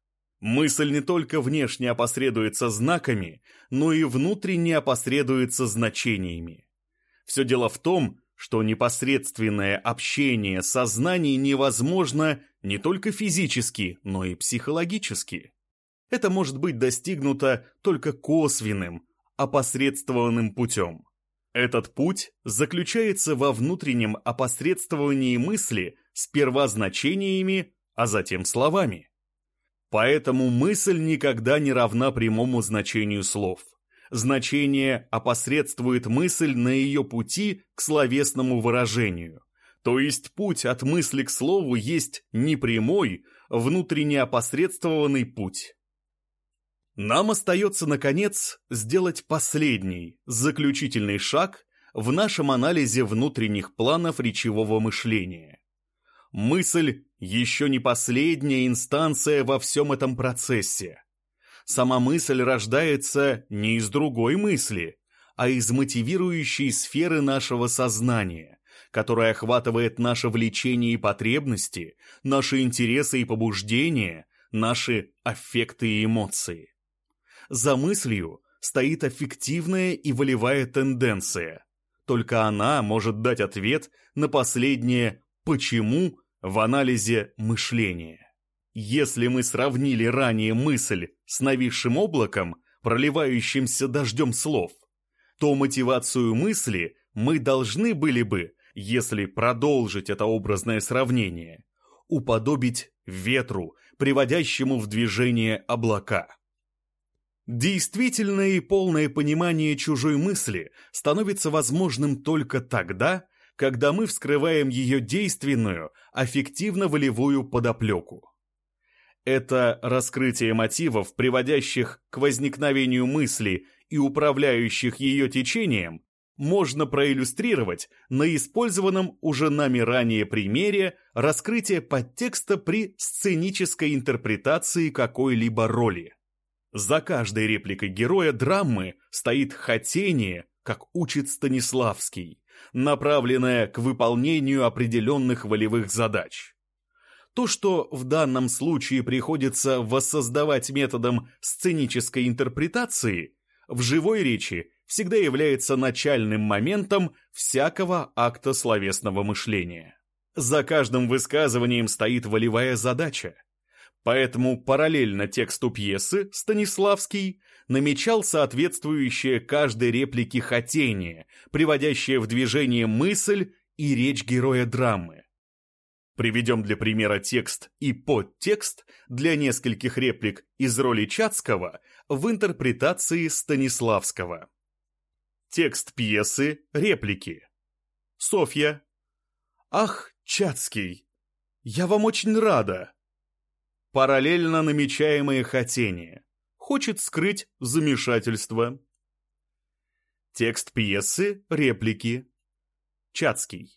Мысль не только внешне опосредуется знаками, но и внутренне опосредуется значениями. Все дело в том, что непосредственное общение сознаний невозможно не только физически, но и психологически. Это может быть достигнуто только косвенным, опосредствованным путем. Этот путь заключается во внутреннем опосредствовании мысли сперва значениями, а затем словами. Поэтому мысль никогда не равна прямому значению слов. Значение опосредствует мысль на ее пути к словесному выражению. То есть путь от мысли к слову есть не прямой, внутренне опосредствованный путь. Нам остается, наконец, сделать последний, заключительный шаг в нашем анализе внутренних планов речевого мышления. Мысль еще не последняя инстанция во всем этом процессе. Сама мысль рождается не из другой мысли, а из мотивирующей сферы нашего сознания, которая охватывает наше влечение и потребности, наши интересы и побуждения, наши аффекты и эмоции. За мыслью стоит аффективная и волевая тенденция. Только она может дать ответ на последнее «почему» в анализе мышления. Если мы сравнили ранее мысль с нависшим облаком, проливающимся дождем слов, то мотивацию мысли мы должны были бы, если продолжить это образное сравнение, уподобить ветру, приводящему в движение облака. Действительное и полное понимание чужой мысли становится возможным только тогда, когда мы вскрываем ее действенную, аффективно-волевую подоплеку. Это раскрытие мотивов, приводящих к возникновению мысли и управляющих ее течением, можно проиллюстрировать на использованном уже нами ранее примере раскрытия подтекста при сценической интерпретации какой-либо роли. За каждой репликой героя драмы стоит хотение, как учит Станиславский направленная к выполнению определенных волевых задач. То, что в данном случае приходится воссоздавать методом сценической интерпретации, в живой речи всегда является начальным моментом всякого акта словесного мышления. За каждым высказыванием стоит волевая задача. Поэтому параллельно тексту пьесы Станиславский намечал соответствующее каждой реплике хотение, приводящее в движение мысль и речь героя драмы. Приведем для примера текст и подтекст для нескольких реплик из роли Чацкого в интерпретации Станиславского. Текст пьесы «Реплики». Софья. «Ах, Чацкий, я вам очень рада!» Параллельно намечаемые хотения хочет скрыть замешательство. Текст пьесы, реплики. Чацкий.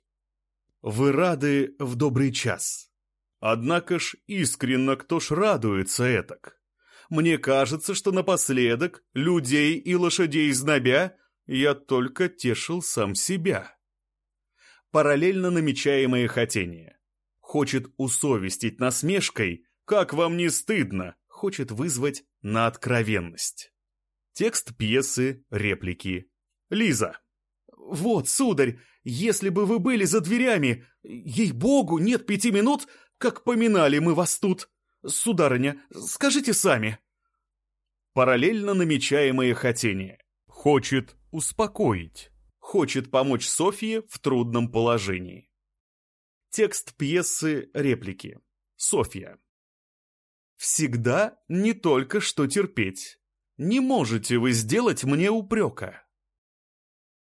вы рады в добрый час. Однако ж искренно кто ж радуется этак? Мне кажется, что напоследок людей и лошадей знобя я только тешил сам себя. Параллельно намечаемое хотение. Хочет усовестить насмешкой, как вам не стыдно, хочет вызвать на откровенность. Текст пьесы, реплики. Лиза. «Вот, сударь, если бы вы были за дверями, ей-богу, нет пяти минут, как поминали мы вас тут. Сударыня, скажите сами». Параллельно намечаемое хотение. Хочет успокоить. Хочет помочь Софье в трудном положении. Текст пьесы реплики. Софья. «Всегда не только что терпеть. Не можете вы сделать мне упрека».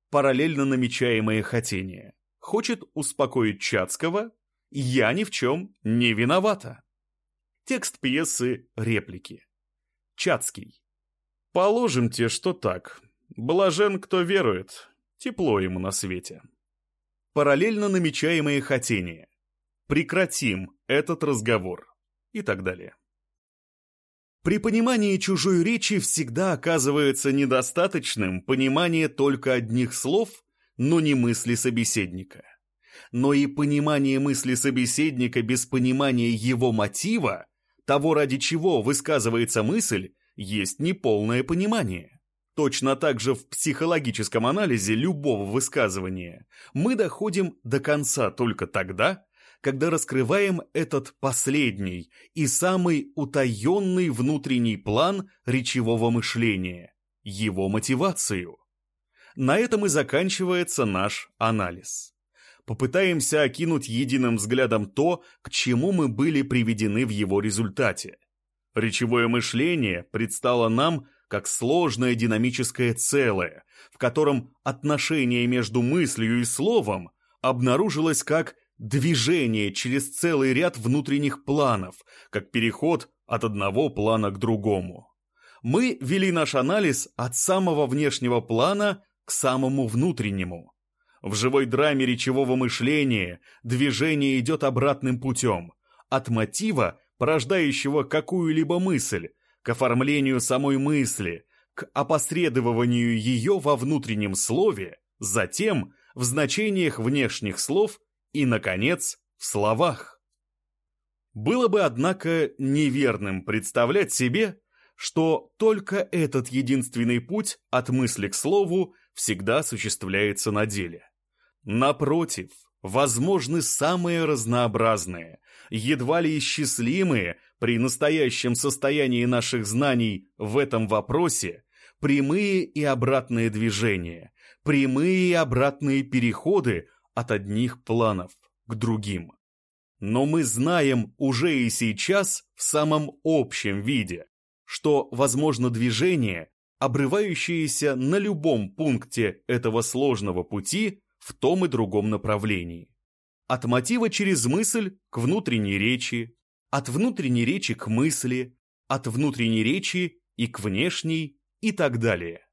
Параллельно намечаемое хотение. Хочет успокоить Чацкого «Я ни в чем не виновата». Текст пьесы реплики. Чацкий. Положимте, что так. Блажен, кто верует. Тепло ему на свете. Параллельно намечаемые хотения. Прекратим этот разговор. И так далее. При понимании чужой речи всегда оказывается недостаточным понимание только одних слов, но не мысли собеседника. Но и понимание мысли собеседника без понимания его мотива, того ради чего высказывается мысль, есть неполное понимание. Точно так же в психологическом анализе любого высказывания мы доходим до конца только тогда, когда раскрываем этот последний и самый утаенный внутренний план речевого мышления, его мотивацию. На этом и заканчивается наш анализ. Попытаемся окинуть единым взглядом то, к чему мы были приведены в его результате. Речевое мышление предстало нам как сложное динамическое целое, в котором отношение между мыслью и словом обнаружилось как движение через целый ряд внутренних планов, как переход от одного плана к другому. Мы вели наш анализ от самого внешнего плана к самому внутреннему. В живой драме речевого мышления движение идет обратным путем, от мотива порождающего какую-либо мысль, к оформлению самой мысли, к опосредованию ее во внутреннем слове, затем в значениях внешних слов и, наконец, в словах. Было бы, однако, неверным представлять себе, что только этот единственный путь от мысли к слову всегда осуществляется на деле. Напротив, возможны самые разнообразные, едва ли исчислимые при настоящем состоянии наших знаний в этом вопросе прямые и обратные движения, прямые и обратные переходы от одних планов к другим. Но мы знаем уже и сейчас в самом общем виде, что возможно движение, обрывающееся на любом пункте этого сложного пути в том и другом направлении. От мотива через мысль к внутренней речи, от внутренней речи к мысли, от внутренней речи и к внешней и так далее.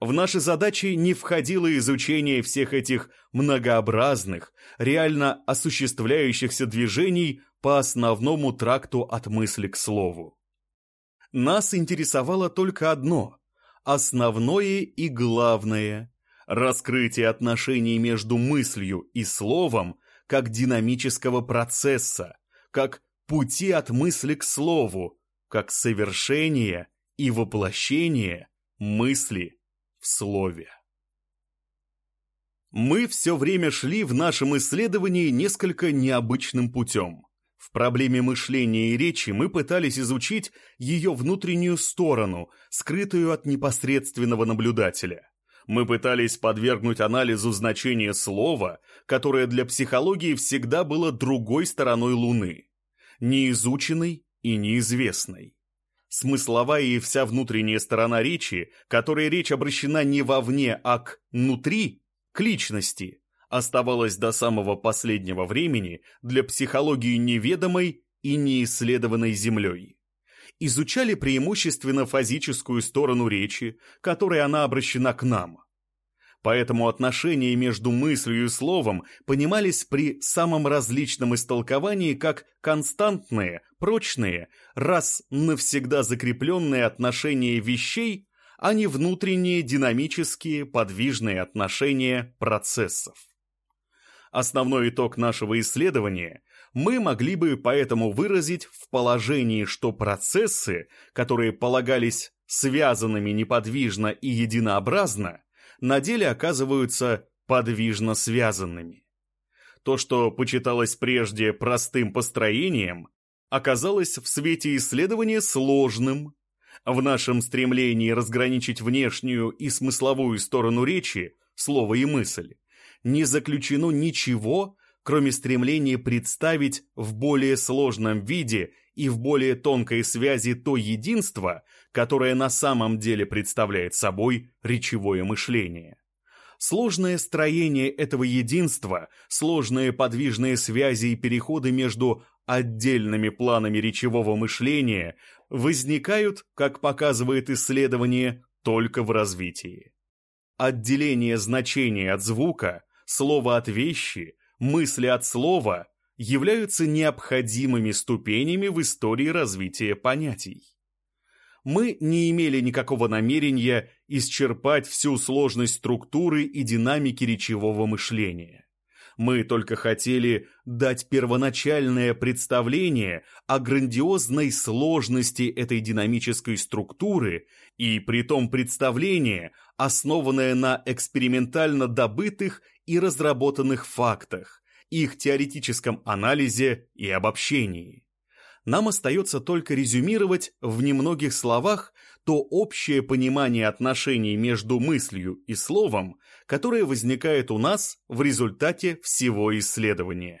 В наши задачи не входило изучение всех этих многообразных, реально осуществляющихся движений по основному тракту от мысли к слову. Нас интересовало только одно – основное и главное – раскрытие отношений между мыслью и словом как динамического процесса, как пути от мысли к слову, как совершение и воплощение мысли в слове. Мы все время шли в нашем исследовании несколько необычным путем. В проблеме мышления и речи мы пытались изучить ее внутреннюю сторону, скрытую от непосредственного наблюдателя. Мы пытались подвергнуть анализу значение слова, которое для психологии всегда было другой стороной Луны, неизученной и неизвестной. Смысловая и вся внутренняя сторона речи, которой речь обращена не вовне, а к «нутри», к личности, оставалась до самого последнего времени для психологии неведомой и неисследованной Землей изучали преимущественно фазическую сторону речи, которой она обращена к нам. Поэтому отношения между мыслью и словом понимались при самом различном истолковании как константные, прочные, раз навсегда закрепленные отношения вещей, а не внутренние динамические подвижные отношения процессов. Основной итог нашего исследования мы могли бы поэтому выразить в положении, что процессы, которые полагались связанными неподвижно и единообразно, на деле оказываются подвижно связанными. То, что почиталось прежде простым построением, оказалось в свете исследования сложным. В нашем стремлении разграничить внешнюю и смысловую сторону речи, слово и мысль, не заключено ничего, кроме стремления представить в более сложном виде и в более тонкой связи то единство, которое на самом деле представляет собой речевое мышление. Сложное строение этого единства, сложные подвижные связи и переходы между отдельными планами речевого мышления возникают, как показывает исследование, только в развитии. Отделение значения от звука, слова от вещи, мысли от слова являются необходимыми ступенями в истории развития понятий. Мы не имели никакого намерения исчерпать всю сложность структуры и динамики речевого мышления. Мы только хотели дать первоначальное представление о грандиозной сложности этой динамической структуры и при том представление, основанное на экспериментально добытых и разработанных фактах, их теоретическом анализе и обобщении. Нам остается только резюмировать в немногих словах то общее понимание отношений между мыслью и словом, которое возникает у нас в результате всего исследования.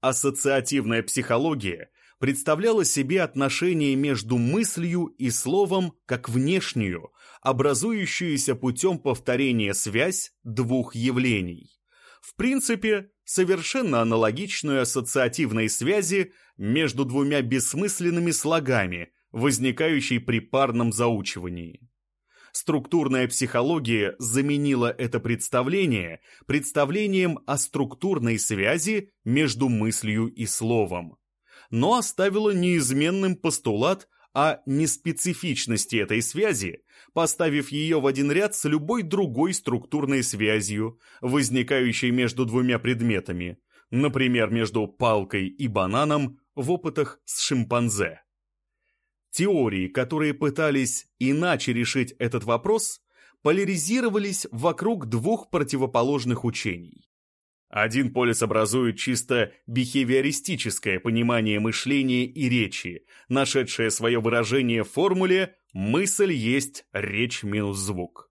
Ассоциативная психология представляла себе отношение между мыслью и словом как внешнюю, образующуюся путем повторения связь двух явлений. В принципе, совершенно аналогичную ассоциативной связи между двумя бессмысленными слогами, возникающей при парном заучивании. Структурная психология заменила это представление представлением о структурной связи между мыслью и словом но оставила неизменным постулат о неспецифичности этой связи, поставив ее в один ряд с любой другой структурной связью, возникающей между двумя предметами, например, между палкой и бананом в опытах с шимпанзе. Теории, которые пытались иначе решить этот вопрос, поляризировались вокруг двух противоположных учений. Один полюс образует чисто бихевиористическое понимание мышления и речи, нашедшее свое выражение в формуле «мысль есть речь минус звук».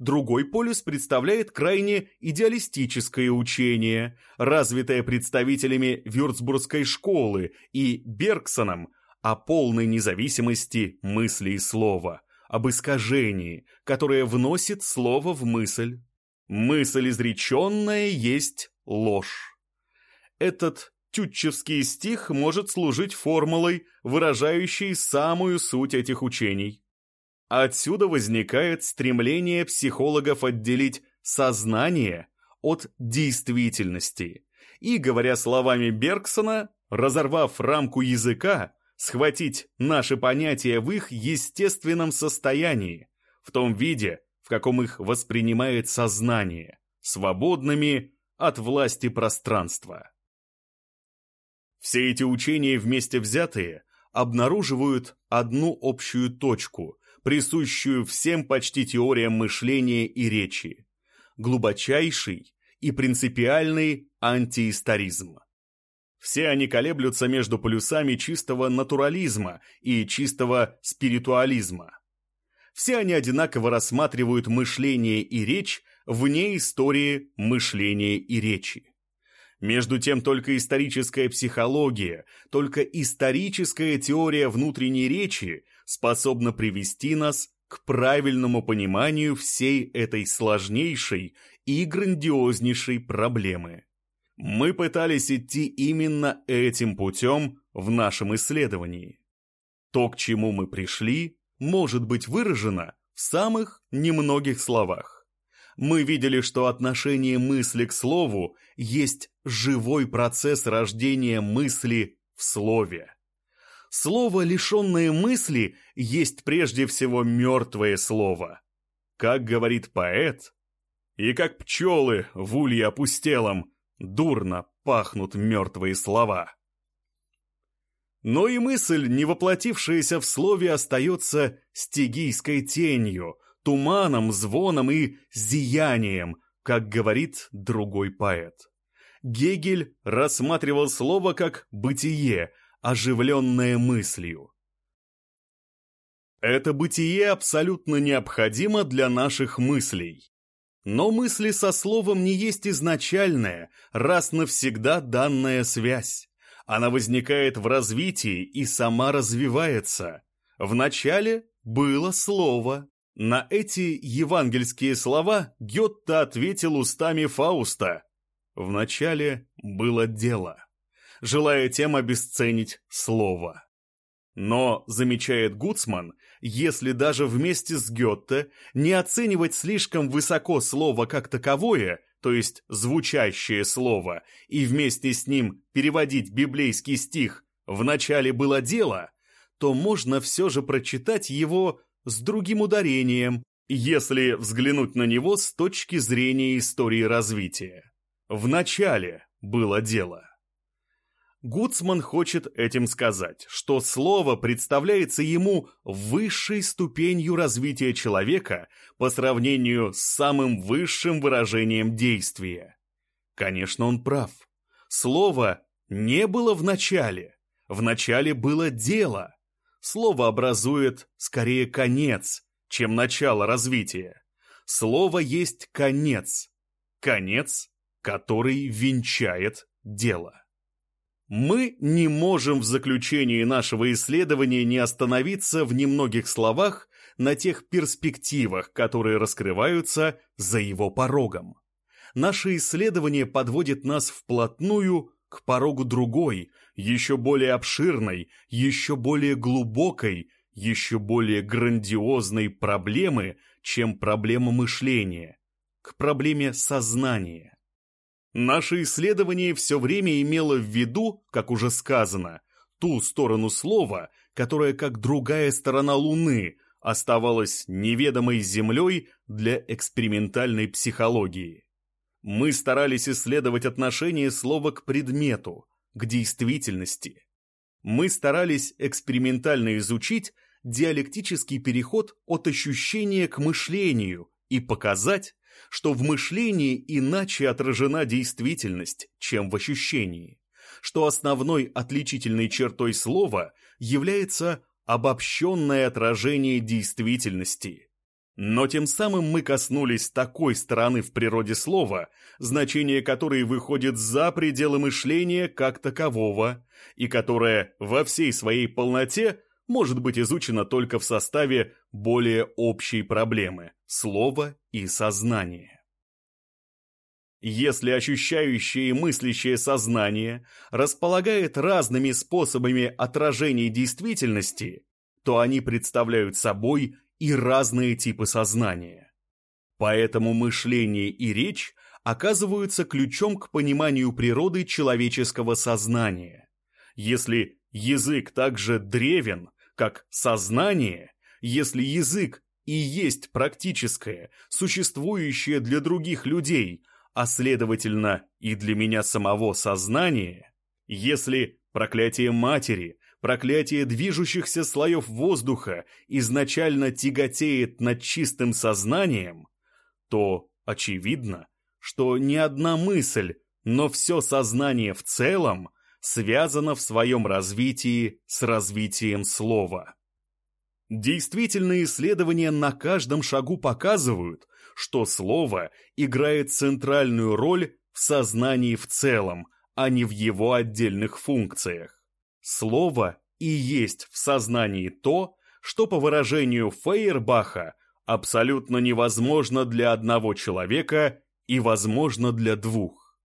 Другой полюс представляет крайне идеалистическое учение, развитое представителями Вюрцбургской школы и Бергсоном о полной независимости мысли и слова, об искажении, которое вносит слово в мысль. Мысль изреченная есть ложь. Этот тютчевский стих может служить формулой, выражающей самую суть этих учений. Отсюда возникает стремление психологов отделить сознание от действительности. И, говоря словами Бергсона, разорвав рамку языка, схватить наши понятия в их естественном состоянии, в том виде, каком их воспринимает сознание, свободными от власти пространства. Все эти учения вместе взятые обнаруживают одну общую точку, присущую всем почти теориям мышления и речи – глубочайший и принципиальный антиисторизм. Все они колеблются между полюсами чистого натурализма и чистого спиритуализма все они одинаково рассматривают мышление и речь вне истории мышления и речи. Между тем, только историческая психология, только историческая теория внутренней речи способна привести нас к правильному пониманию всей этой сложнейшей и грандиознейшей проблемы. Мы пытались идти именно этим путем в нашем исследовании. То, к чему мы пришли, может быть выражена в самых немногих словах. Мы видели, что отношение мысли к слову есть живой процесс рождения мысли в слове. Слово, лишенное мысли, есть прежде всего мертвое слово. Как говорит поэт, и как пчелы в улье опустелом, дурно пахнут мертвые слова. Но и мысль, не воплотившаяся в слове, остается стигийской тенью, туманом, звоном и зиянием, как говорит другой поэт. Гегель рассматривал слово как бытие, оживленное мыслью. Это бытие абсолютно необходимо для наших мыслей. Но мысли со словом не есть изначальная, раз навсегда данная связь. Она возникает в развитии и сама развивается. Вначале было слово. На эти евангельские слова Гетте ответил устами Фауста. Вначале было дело, желая тем обесценить слово. Но, замечает Гуцман, если даже вместе с Гетте не оценивать слишком высоко слово как таковое, то есть звучащее слово, и вместе с ним переводить библейский стих «в начале было дело», то можно все же прочитать его с другим ударением, если взглянуть на него с точки зрения истории развития. В начале было дело. Гуцман хочет этим сказать, что слово представляется ему высшей ступенью развития человека по сравнению с самым высшим выражением действия. Конечно, он прав. Слово не было в начале. В начале было дело. Слово образует скорее конец, чем начало развития. Слово есть конец. Конец, который венчает дело. Мы не можем в заключении нашего исследования не остановиться в немногих словах на тех перспективах, которые раскрываются за его порогом. Наше исследование подводит нас вплотную к порогу другой, еще более обширной, еще более глубокой, еще более грандиозной проблемы, чем проблема мышления, к проблеме сознания. Наше исследование все время имело в виду, как уже сказано, ту сторону слова, которая, как другая сторона Луны, оставалась неведомой Землей для экспериментальной психологии. Мы старались исследовать отношение слова к предмету, к действительности. Мы старались экспериментально изучить диалектический переход от ощущения к мышлению и показать, что в мышлении иначе отражена действительность, чем в ощущении, что основной отличительной чертой слова является обобщенное отражение действительности. Но тем самым мы коснулись такой стороны в природе слова, значение которой выходит за пределы мышления как такового, и которое во всей своей полноте может быть изучено только в составе более общей проблемы – слова и сознания. Если ощущающее и мыслящее сознание располагает разными способами отражения действительности, то они представляют собой и разные типы сознания. Поэтому мышление и речь оказываются ключом к пониманию природы человеческого сознания. Если язык также древен, как сознание, если язык и есть практическое, существующее для других людей, а следовательно и для меня самого сознание, если проклятие матери, проклятие движущихся слоев воздуха изначально тяготеет над чистым сознанием, то очевидно, что ни одна мысль, но все сознание в целом – связано в своем развитии с развитием слова. Действительные исследования на каждом шагу показывают, что слово играет центральную роль в сознании в целом, а не в его отдельных функциях. Слово и есть в сознании то, что по выражению Фейербаха абсолютно невозможно для одного человека и возможно для двух.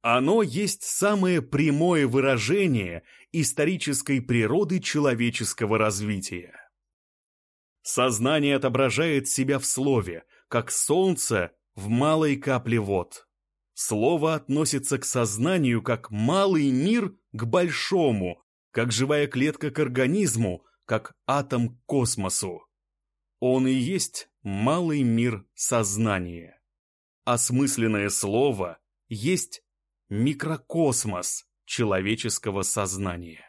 Оно есть самое прямое выражение исторической природы человеческого развития. Сознание отображает себя в слове, как солнце в малой капле вод. Слово относится к сознанию как малый мир к большому, как живая клетка к организму, как атом к космосу. Он и есть малый мир сознания. Осмысленное слово есть микрокосмос человеческого сознания.